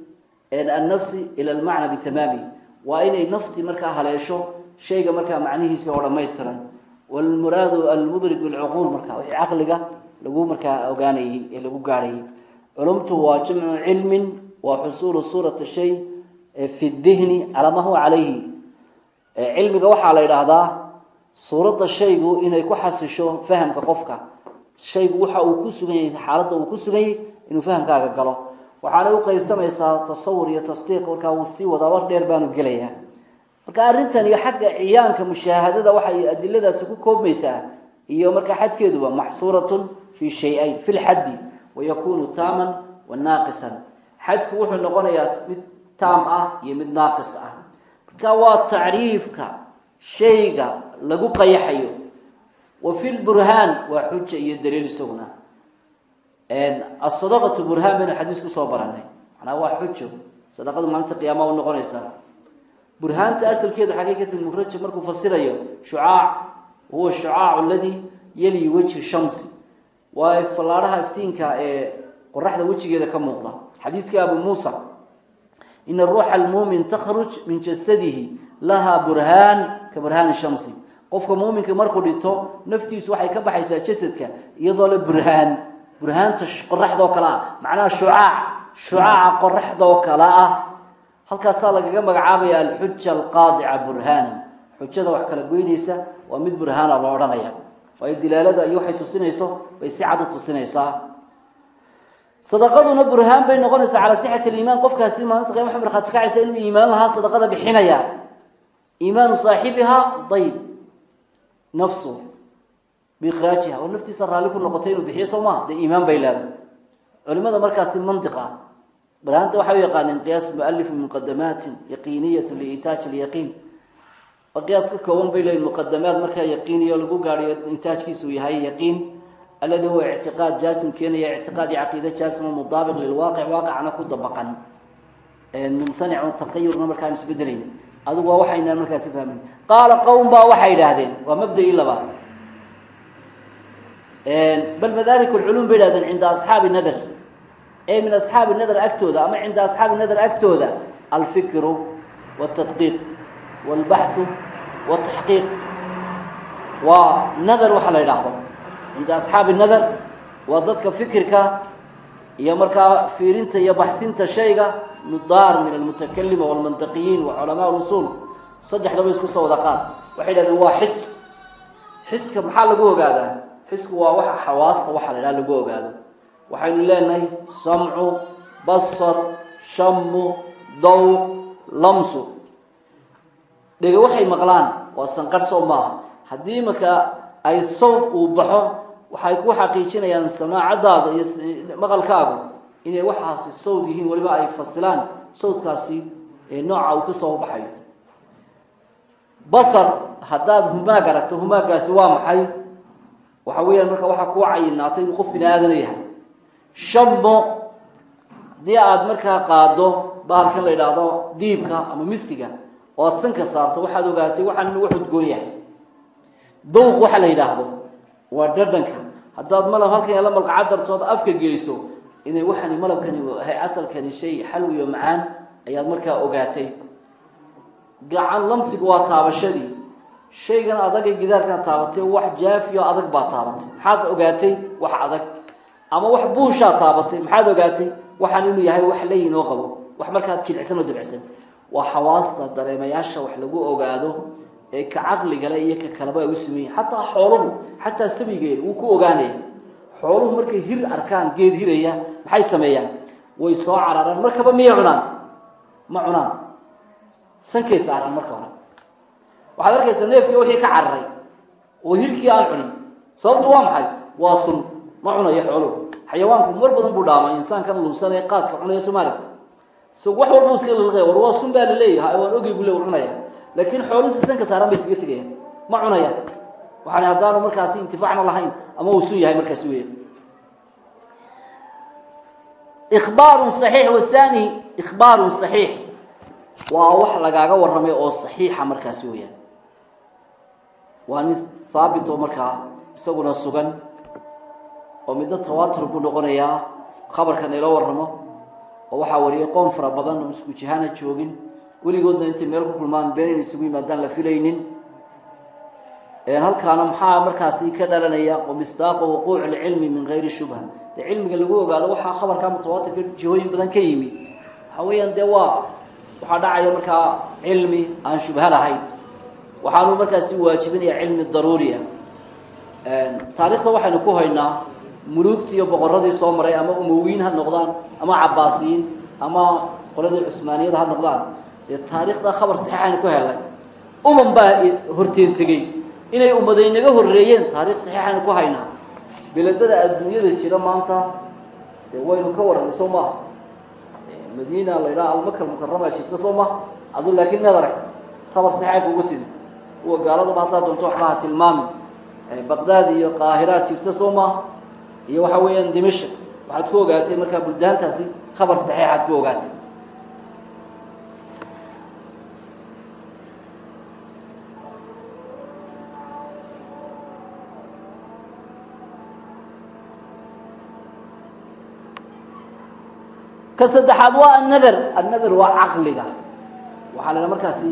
annafsi ila almacna bitamaami waa inay nafti markaa haleesho shayga markaa macnihiisa oo dhammaystiran. Walmuraadu almudrik bilcuquul markaa wixii caqliga lagu markaa ogaanayey ee lagu gaadhayay culumtu waa jamcu cilmin waa xusuulu suurati shay fi dihni calaa ma huwa calayhi cilmiga waxaa la yidhaahdaa suuradda shaygu inay ku xasisho fahamka qofka. Shaygu waxa uu ku sugan yahay xaaladda uu ku sugan yahay inuu fahamkaaga galo. Waxaanay u qeybsamaysaa tasawur iyo tasdiiq markaa wuu sii wadaa war dheer baanu gelayaa marka arrintan iyo xagga ciyaanka mushaahadada waxay adiladaasi ku koobmaysaa iyo markaa xadkeeduba maxsuuratun fi shay-ayn fi lxaddi wayakunu taaman wa naaqisan. Xadku wuxuu noqonayaa mid taam ah iyo mid naaqis ah. Marka waa tacriifka shayga lagu qayaxayo wa fi lburhaan waa xuja iyo daliil isaguna asadaqatu burhaan baynu xadiis ku soo baranay manaa waa xujo. Sadaqadu maalinta qiyaama u noqonaysaa burhaanta asalkeedu xagay ka timi mukraja markuu fasirayo shucaac huwa shucaacu aladi yali wejhi shamsi. Waa fallaadhaha iftiinka ee qoraxda wejigeeda ka muuqda. Xadiiska abu muusa ina ruuxa almuumin takhruj min jasadihi lahaa burhaan ka burhaani shamsi. Qofka muuminka markuu dhinto naftiisu waxay ka baxaysaa jasadka iyadoo le burhaan. Burhaanta qoraxdoo kale ah. Macnaha shucaac. Shucaaca qoraxdoo kale ah halkaasaa lagaga magacaabaya alxuja alqaadica burhaanan xujada wax kala goynaysa waa mid burhaana la odhanaya. Waayo dilaalada iyo waxay tusinayso bay si cad u tusinaysaa. Sadaqaduna burhaan bay noqonaysaa calaa sixati aliimaan. Qofkaasi maalinta qiyama waxay markhaati kacaysa inuu iimaan lahaa sadaqada bixinaya. Iimaanu saaxibihaa dayb nafsu biikhraajiha oo naftiisa raalli ku noqotay inuu bixiyo soo maha dee iimaan bay leedahay. Culimada markaasi mandiqa burhaanta waxay u yaqaaneen qiyaas mualifu muqadamaatin yaqiiniyatu liintaaji lyaqiin waa qiyaas ka kooban bay leeyihiin muqadamaad markaa yaqiiniyo lagu gaadhayo intaajkiisu yahay yaqiin aladi huwa ictiqaad jaasim keenaya ictiqaad iyo caqiide jaasim oo mudaabiq lilwaaqic waaqicna ku dabaqan. Mumtanicun taqayurna markaan isbedelayn adigu waa waxaynaan markaasi fahmayn qaala qowm baa waxay idhaahdeen waa mabda-i labaad bal madaarik lculuum bay idhahdeen cinda ee min asxaabi nadar agtooda ama cinda asxaabi nadar agtooda alfikru wاtadqiiq wاlbaxu wاtaxqiiq waa nadar waxa la yidhaahdo cinda asxaabi nadar waa dadka fikirka iyo markaa fiirinta iyo baxsinta shayga nudaar min almutakalima wاlmantaqiyiin wa culamaa usuul saddexdaba isku soo wada qaad waxay dhahdeen waa xis xiska maxaa lagu ogaadaa xisku waa waxa xawaasta waxa la idhaha lagu ogaado waxaynu leenahay samcu basar shamu dawq lamsu. Dhega waxay maqlaan waa sanqarh soo maaha. Haddii marka ay sawd uu baxo waxay ku xaqiijinayaan samaacadaada iyo maqalkaagu inay waxaasi sawd yihiin weliba ay fasilaan sawdkaasi nooca uu ka soo baxayo basar haddaad humaag aragto humaagaasi waa maxay? Waxa weeyaan marka waxaa kuu cayinaatay inuu qof bini aadana yahay shamo haddii aada markaa qaado bahalkan la yidhaahdo diibka ama miskiga oo sanka saarto waxaad ogaatay waxaan inu wax udgoon yahay dawq waxa la yidhaahdo waa dhadhanka. Haddaad malab halkan yala malqacad dartood afka geliso inay waxani malabkani hay asalkani shay xalwiyo macaan ayaad markaa ogaatay. Gacan lamsigu waa taabashadii. Shaygan adagay gidaarkaa taabatay wax jaafiyo adag baa taabatay. Maxaad ogaatay wax adag ama wax buushaa taabatay maxaad ogaatay? Waxaan inuu yahay wax layin oo qabo. Wax markaad jilicsan oo dibcsan waa xawaasta dareemayaasha wax lagu ogaado ee ka caqligale iyo ka kaleba ay u sameeyiin xataa xooluhu xataa sabigeeda wuu ku ogaanaya xooluhu markay hir arkaan geed hiraya maxay sameeyaan? Way soo cararaan markaba miyay cunaan? Ma cunaan. Sankay saaraan marka hore. Waxaad arkaysaa neefkii wixii ka cararay. Oo hirkii aan cunin. Sababtu waa maxay? Waa sun ma cunayo xooluhu. Xayawaanku mar badan buu dhaamaa insaankan lunsan ee qaadka cunaya soo maaragta so wax walba iska lalqaya war waa sun baa la leeyahay waan ogey buu le cunaya laakiin xoolunta sanka saaran bay iskaga tegayaan ma cunayaan waxaan haddaanu markaasi intifaacna lahayn ama uu sun yahay markaasi weya ikhbaarun saxiix wathani ikhbaarun saxiix. Waa wax lagaaga warramay oo saxiixa markaasi weyaan waa nin haabit oo markaa isaguna oo middo tawatur buu noqonayaa khabarkan ila warramo oo waxaa wariyay qoom fara badan oo isku jihaana joogin. Weligoodna intay meel ku kulmaan been in isugu yimaadaan la filaynin. Halkaana maxaa markaasi ka dhalanaya misdaaqu wuquuc lcilmi min gayri shubha. Dee cilmiga lagu ogaado waxaa khabarkaa mutawaatirka jihooyin badan ka yimi. Waxa weeyaan dee waa waxaa dhacaya markaa cilmi aan shubha lahayn. Waxaanu markaasi waajibinaya cilmi daruuriya. Taarikhda waxaynu ku haynaa muluugtii iyo boqoradii soo maray ama umowiyiin ha noqdaan ama cabaasiyiin ama qoladii cusmaaniyada ha noqdaan dee taarikhda khabar saxiixaynu ku helnay uman baa horteen tegey. Inay ummadaynaga horreeyeen taarikh saxiixaynu ku haynaa. Beledada adduunyada jira maanta dee waynu ka warranay soo maaha madiina la ydhaha almakal mukarama jirta soo maha adu laakiin miad aragta khabar saxiixay kugu timi kuwa gaaladaba haddaad doonto waxbaha tilmaami. Baqdaad iyo qaahiraad jirta soo maaha iyo waxa weeyaan dimashq waxaad ku ogaatay markaa buldaantaasi khabar saxiixaad ku ogaatay. Ka saddexaad waa annadar. Annadar waa caqliga. Waxaa la markaasi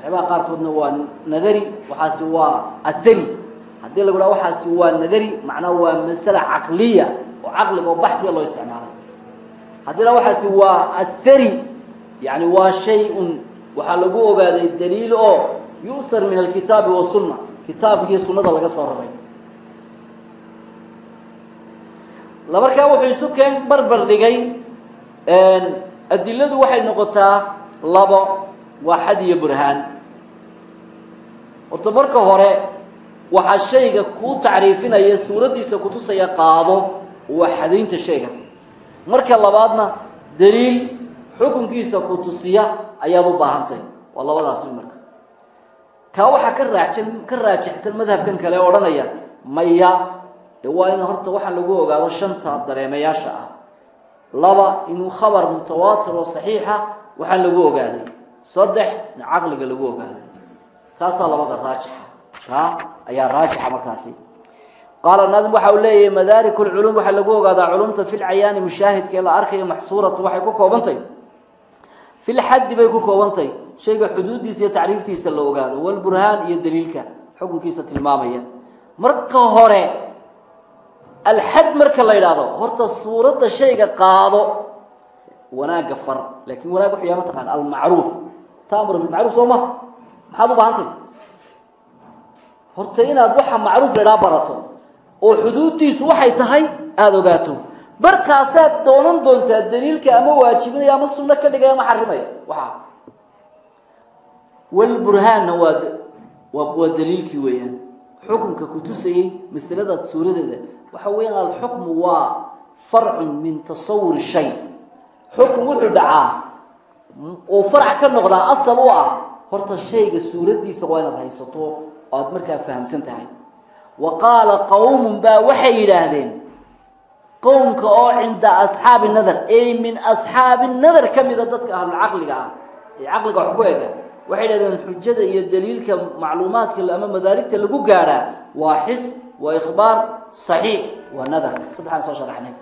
waxyaabaha qaarkoodna waa nadari waxaasi waa athari haddii lagu dhaha waxaasi waa nadari macnaa waa masala caqliya oo caqliga oo baxtiga loo isticmaalay. Haddii la waxaasi waa athari yani waa shay-un waxaa lagu ogaaday daliil oo yu'thar min alkitaabi wasunna kitaabkii sunnada laga soo raray. Lamarkaa wuxuu isu keen barbar dhigay adiladu waxay noqotaa labo waa xad iyo burhaan. Horta marka hore waxaa shayga kuu tacriifinaya suuraddiisa kutusaya qaado waa shayga. Marka labaadna daliil xukunkiisa kutusiya ayaad u baahantay. Waa labadaas marka. Kaa waxaa ka raajsan ka raajixsan madhabkan kale odhanaya maya de waa in horta waxaa lagu ogaado shanta dareemayaasha ah. Laba inuu khabar mutawaatir oo saxiixa waxaa lagu ogaaday. Saddex in caqliga lagu ogaaday. Kaasaa labada raajixa kaa ayaa raajixa markaasi. Qaala naadim waxa uu leeyahay madaarik lculum waxaa lagu ogaadaa culumta fi lcayaani mushaahidka ee la arkayo maxsuuratu waxay ku koobantay. Fi lxaddi bay ku koobantay. Shayga xuduuddiisa iyo tacriiftiisa la ogaado walburhaan iyo daliilka xukunkiisa tilmaamaya. Marka hore alxad marka la yidhaahdo horta suuradda shayga qaado wanaagga far laakin wanaag wuxuu yaha mataqaan almacruuf taamur bilmacruuf soo ma? Maxaad u baahantay horta inaad waxa macruuf la idhaha barato oo xuduuddiisu waxay tahay aada ogaato. Markaasaad doonan doontaa daliilka ama waajibinaya ama sunno ka dhigaya ama xarimaya waxaa walburhaanna waa waa waa daliilkii weeyaan. Xukunka kutusayey masaladaad suuradeeda. Waxa weeyaan alxukmu waa farcun min tasawuri shay. Xukun wuxuu dhacaa oo farac ka noqdaa asal u ah. Horta shayga suuraddiisa waa inaad haysato oo aad markaa fahamsan tahay wa qaala qowmun baa waxay yidhaahdeen qowmka oo cinda asxaabi nadar ay min asxaabi nadar ka mida dadka ahlulcaqliga ah ee caqliga wax ku ega waxay dhahdeen xujada iyo daliilka macluumaadka ama madaarigta lagu gaadhaa waa xis waa ikhbaar saxiix waa nadar. Saddexaan soo sharaxnay.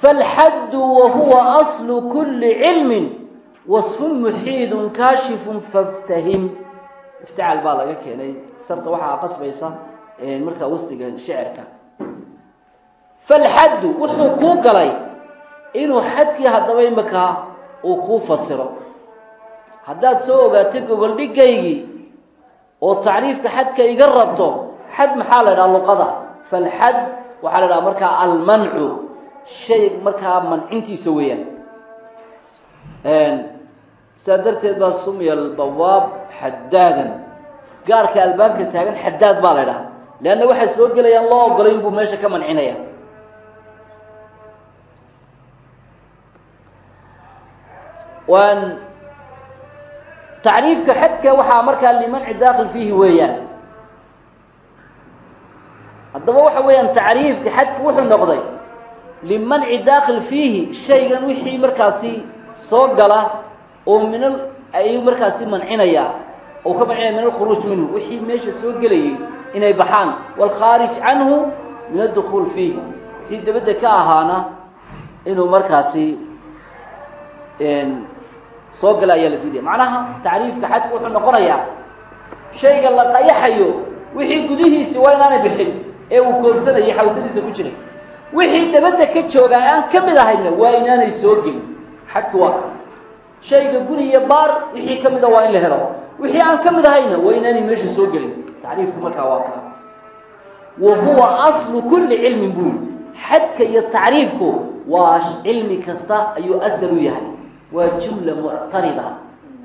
Falxaddu wahuwa aslu kuli cilmin wasfun muxiidun kaashifun faftahim ifticaal baa laga keenay. Sarta waxaa qasbaysa markaa wasdiga shicirka falxaddu wuxuu kuu galay inuu xadkii haddaba imakaa uu kuu fasiro. Haddaad soo ogaatay gogoldhigaygii oo tacriifka xadka iga rabto xad maxaa la idhaha luqada? Falxad waxaa la idhaha markaa almancu shay markaa mancintiisa weeyaan. Sidaa darteed baa sumiya albawaab xadaadan gaarka albaabka taagan xadaad baa la idhaha leanna waxay soo gelayaan loo ogolay inbuu meesha ka mancinaya waan tacriifka xadka waxaa markaa limanci daakil fiihi weeyaan. Haddaba waxa weeyaan tacriifka xadka wuxuu noqday limanci daakil fiihi shaygan wixii markaasi soo gala oo minal ayuu markaasi mancinayaa oo ka mancinaya min alkhuruuj minhu. Wixii meesha soo gelayay inay baxaan. Waalkhaarij canhu min addukuul fiih. Wixii dabadda ka ahaana inuu markaasi soo gala ayaa la diidaya macnaha tacriifka xadka wuxuu noqonayaa shayga la qayaxayo wixii gudihiisi waa inaanay bixin ee uu koobsanayay xawsadiisa ku jiray. Wixii dabadda ka joogaa aan ka mid ahayna waa inaanay soo gelin. Xadki waa ka shayga guri iyo baar wixii ka mida waa in la helo. Wixii aan ka mid ahayna waa inaanay meesha soo gelin. Tacriifku markaa waa ka wa huwa aslu kulli cilmin buu yidhi. Xadka iyo tacriifku waa cilmi kasta ayuu asal u yahay. Waa jumla muctarida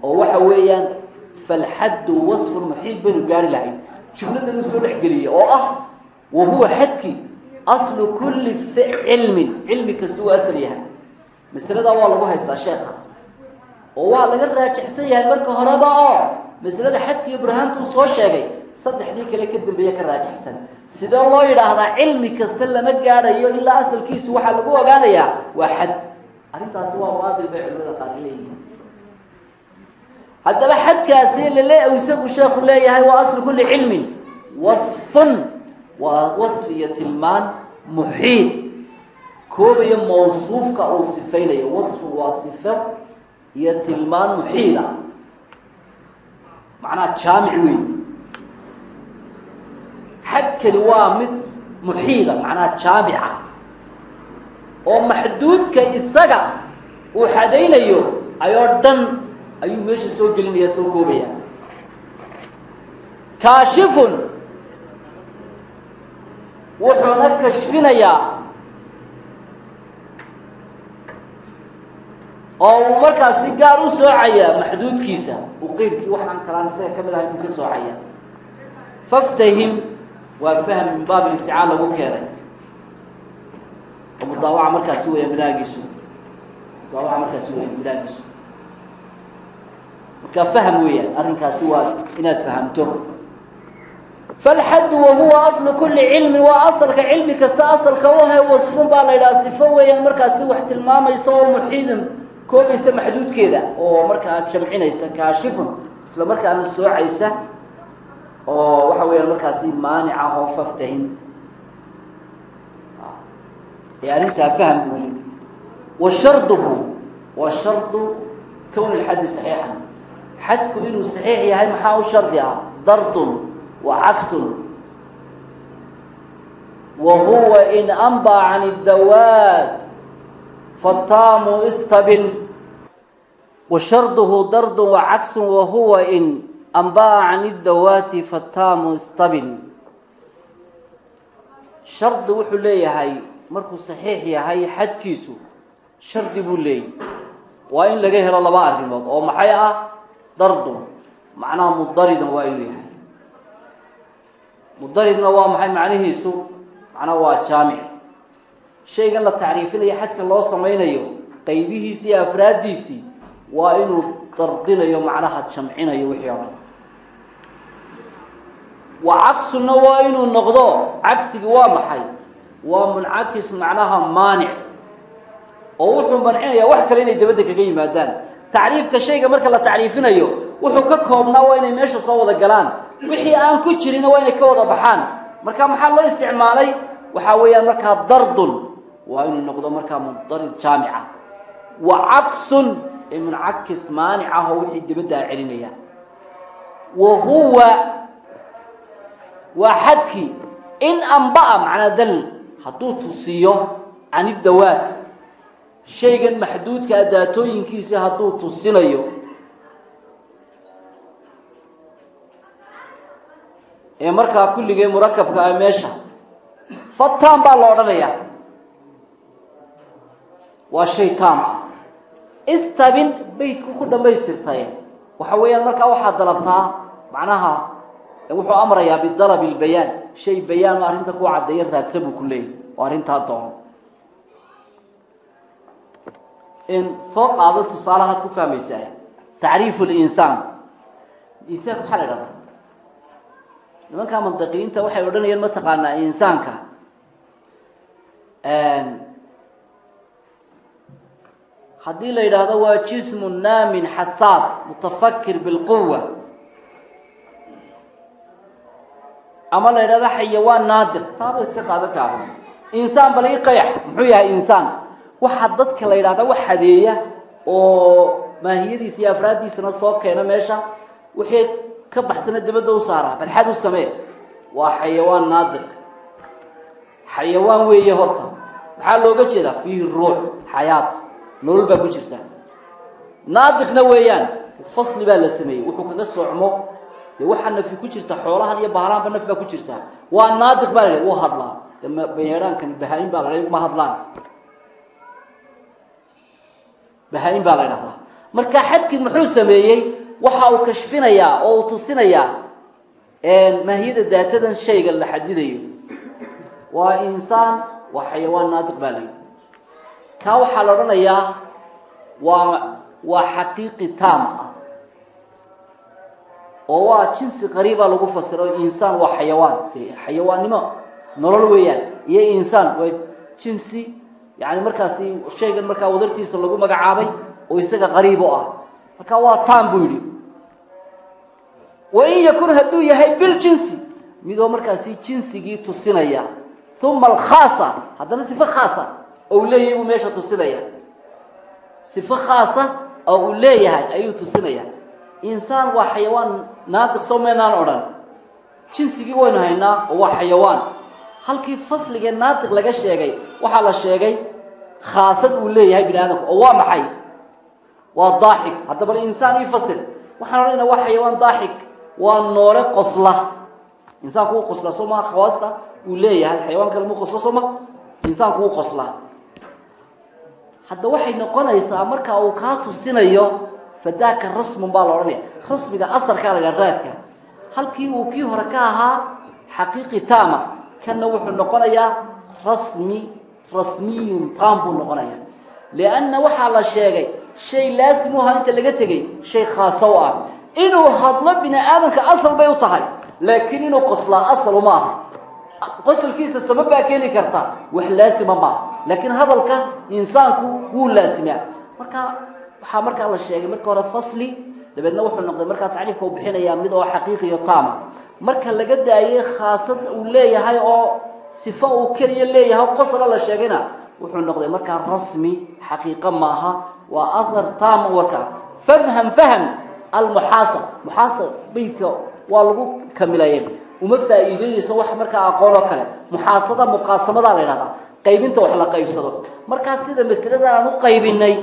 oo waxa weeyaan falxaddu wasfun muxiid baynu gaari lahayn. Jumladan u soo dhexgeliya oo ah wa huwa xadki aslu kulli cilmin. Cilmi kasta uu asal yahay. Masaladaa waa lagu haystaa sheekha oo waa laga raajixsan yahay marka horeba oo masalada xadka iyo burhaantuu soo sheegay saddexdii kale ka dambeeye ka raajixsan. Sidee loo yidhaahdaa cilmi kasta lama gaadhayo ilaa asalkiisu waxaa lagu ogaanayaa waa xad. Arrintaasi waa baadil bay culimada qaar leeyihiin. Haddaba xadkaasi lale isagu sheekhu leeyahay waa aslu kulli cilmin wasfun waa wasfi iyo tilmaan muxiid koobaya mawsuufka uu sifaynayo. Wasfu waa sifo iyo tilmaan muxiid ah. Macnaha jaamic weey xadkani waa mid muxiida macnaha jaamica oo maxduudka isaga uu xadaynayo ayoo dhan ayuu meesha soo gelinaya soo koobaya. Kaashifun wuxuuna kashfinayaa oo uu markaasi gaar u soocayaa maxduudkiisa uu qeyrkii waxaan kalaan isaga ka mid ahay buu ka soocaya faftahim waa fahm min baab ifticaal lagu keenay. Oo mudaawaca markaasi weya binaagiisu mudaawaca markaasi weya binaagiisu marka fahm weeyaan arrinkaasi waa inaad fahamto. Falxaddu wahuwa aslu kulli cilmin waa asalka cilmi kasta asalka u ahay wasfun baa la yidhaha sifo weeyaan markaasi wax koobaysa maxduudkeeda oo markaa jamcinaysa kaashifun isla markaana soocaysa oo waxa weeyaan markaasi maanica oo faftahim ee arrintaa fahm buu wa sharduhu wa shardu kowni lxaddi saxiixan. Xadku inuu saxiix yahay maxaa u shardi ah? Dardun wa cagsun wa huwa in anba can اdawaad fataamu istabin wa sharduhu dardun wa cagsun wa huwa in anba'a can اdawaati fataamu istabin shardi wuxuu leeyahay markuu saxiix yahay xadkiisu shardi buu leeyahy waa in laga helo laba arrimood oo maxay ah dardun macnaha mudaridan waa inuu yahay mudaridna waa maxay macnihiisu macnaha waa jaamic shaygan la tacriifinayo xadka loo samaynayo qaybihiisi iyo afraaddiisii waa inuu dardinayo macnaha jamcinayo wixii o wa cagsuna waa inuu noqdo cagsigi waa maxay? Waa muncakis macnaha maanic. Oo wuxuu mancinaya wax kale inay dabadda kaga yimaadaan. Tacriifka shayga marka la tacriifinayo wuxuu ka koobnaa waa inay meesha soo wada galaan. Wixii aan ku jirinna waa inay ka wada baxaan. Marka maxaa loo isticmaalay? Waxaa weeyaan markaa dardun waa inuu noqdo markaa mundarid jaamica wa caksun ee muncakis maanic ah oo wixii dibaddaa celinaya. Wa huwa waa xadkii in anba'a macnaa dal hadduu tusiyo canidawaad shaygan maxduudkaa daatooyinkiisi hadduu tusinayo. Ee markaa kulligee murakabka ah meesha. Fataan baa la odhanayaa waa shay taam ah istabin beydku ku dhammaystirtay. Waxa weeyaan markaa waxaad dalabtaa macnaha wuxuu amrayaa bidalabi lbayaan shay bayaan oo arrinta ku caddeeya raadsa buu ku leeyahy oo arrintaa doono in soo qaado tusaalahaad ku fahmaysaa tacriifu linsaan insaan maxaa la idhahdaa nimankaa mandaqiyiinta waxay odhanayaan mataqaanaa insaanka haddii la yidhaahdo waa jismu naamin xasaas mutafakir bilquwa ama la yidhahdo xayawaan naadir. Taaba iska qaado kaaba insaan bal ii qayax. Muxuu yahay insaan? Waxaa dadka la yidhahda wax hadeeya oo maahiyadiisa iyo afraaddiisana soo keena meesha wixii ka baxsana dibadda u saaraa balxad u samee. Waa xayawaan naadiq xayawaan weeye horta. Maxaa looga jeedaa? Fiihi ruux xayaat nolol baa ku jirta. Naadiqna weeyaan fasli baa la sameeyey. Wuxuu kaga socmo dee waxaa nafi ku jirta xoolahan iyo bahalaanba naf baa ku jirta. Waa naadiq baa la wuu hadlaa. De bayeedhaankan bahaa-in baa la ma hadlaan. Bahaa-in baa la ydhahdaa marka xadkii muxuu sameeyey waxa uu kashfinayaa oo uu tusinayaa maahiyada daatadan shayga la xadidayo. Waa insaan waa xayawaan naadiq baa la yidhi kaa waxaa la odhanayaa waa waa xaqiiqi taam ah. Oo waa jinsi qariibaa lagu fasiro insaan waa xayawaan. Xayawaannimo nolol weeyaan. Iyo insaan waa jinsi yani markaasi shaygan markaa wadartiisa lagu magacaabay oo isaga qariib ah. Marka waa taam buu yidhi. Wain yakun hadduu yahay biljinsi midoo markaasi jinsigii tusinaya. Uma alkhaasa haddana sifo khaasa oo leeyahay buu meesha tusinaya. Sifo khaasa oo uu leeyahay ayuu tusinaya. Insaan waa xayawaan naatiq soo maynaan odhan jinsigii waynu haynaa oo waa xayawaan. Halkii fasligee naatiq laga sheegay waxaa la sheegay khaasad uu leeyahay bini aadamku oo waa maxay? Waa daaxik haddaba insaan ii fasil. Waxaan odhanayna waa xayawaan daaxik waa noole qosla. Insaanku uu qosla soo maa khawaasta uu leeyahay. Xayawaan kale muu qoslo soo ma? Insaanku uu qoslaa hadda waxay noqonaysaa marka uu kaa tusinayo fadaaka rasmun baa la odhanaya rasmiga asarkaa la raadka. Halkii uu kii hore ka ahaa xaqiiqi taama. Kanna wuxuu noqonayaa rasmi rasmiyun taam buu noqonaya lianna waxaa la sheegay shay laasim u inta laga tegey shay khaaso u ah. Inuu hadlo bini aadamka asal bay u tahay laakiin inuu qoslaa asal uma aha qosolkiisa sabab baa keeni karta. Wax laasima maaha laakiin hadalka insaanku wuu laasimaa marka waxaa markaa la sheegay marka hore fasli dabeedna wuxuu noqday markaa tacriifka uu bixinayaa mid oo xaqiiqiyo taama marka laga daayey khaasad uu leeyahay oo sifo uu keliya leeyahay oo qosla la sheegayna wuxuu noqday markaa rasmi xaqiiqo maaha waa ahar taama warkaa. Fafham fahm almuxaasab muxaasab beydka waa lagu kamilayay uma faa'iideynayso wax markaa aqoon oo kale. Muxaasada muqaasamadaa la yidhahdaa. Qaybinta wax la qaybsado. Markaa sida masaladan aan u qaybinay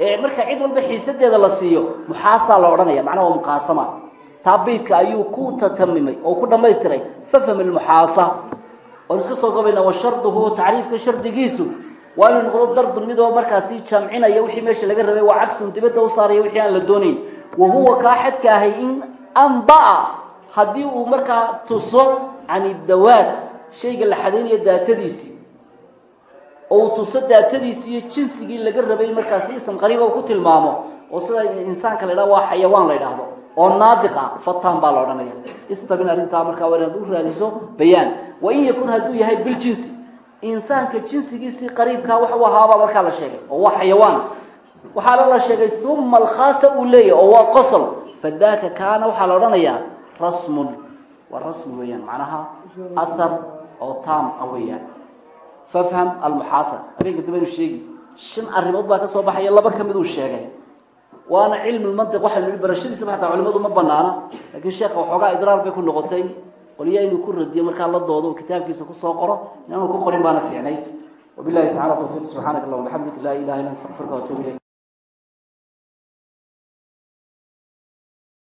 ee marka cid walba xiisadeeda la siiyo muxaasaa la odhanaya macnaha waa muqaasama. Taa beydka ayuu ku tatamimay oo ku dhammaystiray. Fafham almuxaasa. Waan iska soo gabayna wa sharduhu tacriifka shardigiisu. Waa inuu noqdo dardun midoo markaasi jamcinaya wixii meesha laga rabay waa cagsun dibadda u saaraya wixii aan la doonayn. Wa huwa kaa xadka ahay in anba'a haddii uu markaa tuso can idawaad shayga la xadaynayo daatadiisii. Oo uu tuso daatadiisii iyo jinsigii laga rabay markaasi ism qariiba uu ku tilmaamo oo sida insaanka la ydhaha waa xayawaan la ydhaahdo oo naadiq ah baa la odhanaya. Istabin arrintaa markaa waa inaad u raadiso bayaan. Wain yakun hadduu yahay biljinsi insaanka jinsigiisii qariibkaa wax u ahaabaa markaa la sheegay oo waa xayawaan. Waxaana la sheegay uma alkhaasa uu leeyahy oo waa qosol. Fadaaka kaana waxaa la odhanayaa rasmun waa rasmi weeyaan macnaha ahar oo taam ah weeyaan. Fafham almuxaasab habeenka dambe inu sheegi shan arrimood baa ka soo baxaya laba ka mid uu sheegay. Waana cilmi lmantiq waxaynu nihi barashadiisaba xataa culimadu ma banaana laakiin sheekha waxoogaa idraar bay ku noqotay. Qolyaa inuu ku radiyo markaa la doodo kitaabkiisa ku soo qoro inaanu ku qorin baana fiicnay. Wabilahi tacala tawfiiq subxaanaka allah wabixamdik laa ilaha illa anta astaqfirka watuub ilayk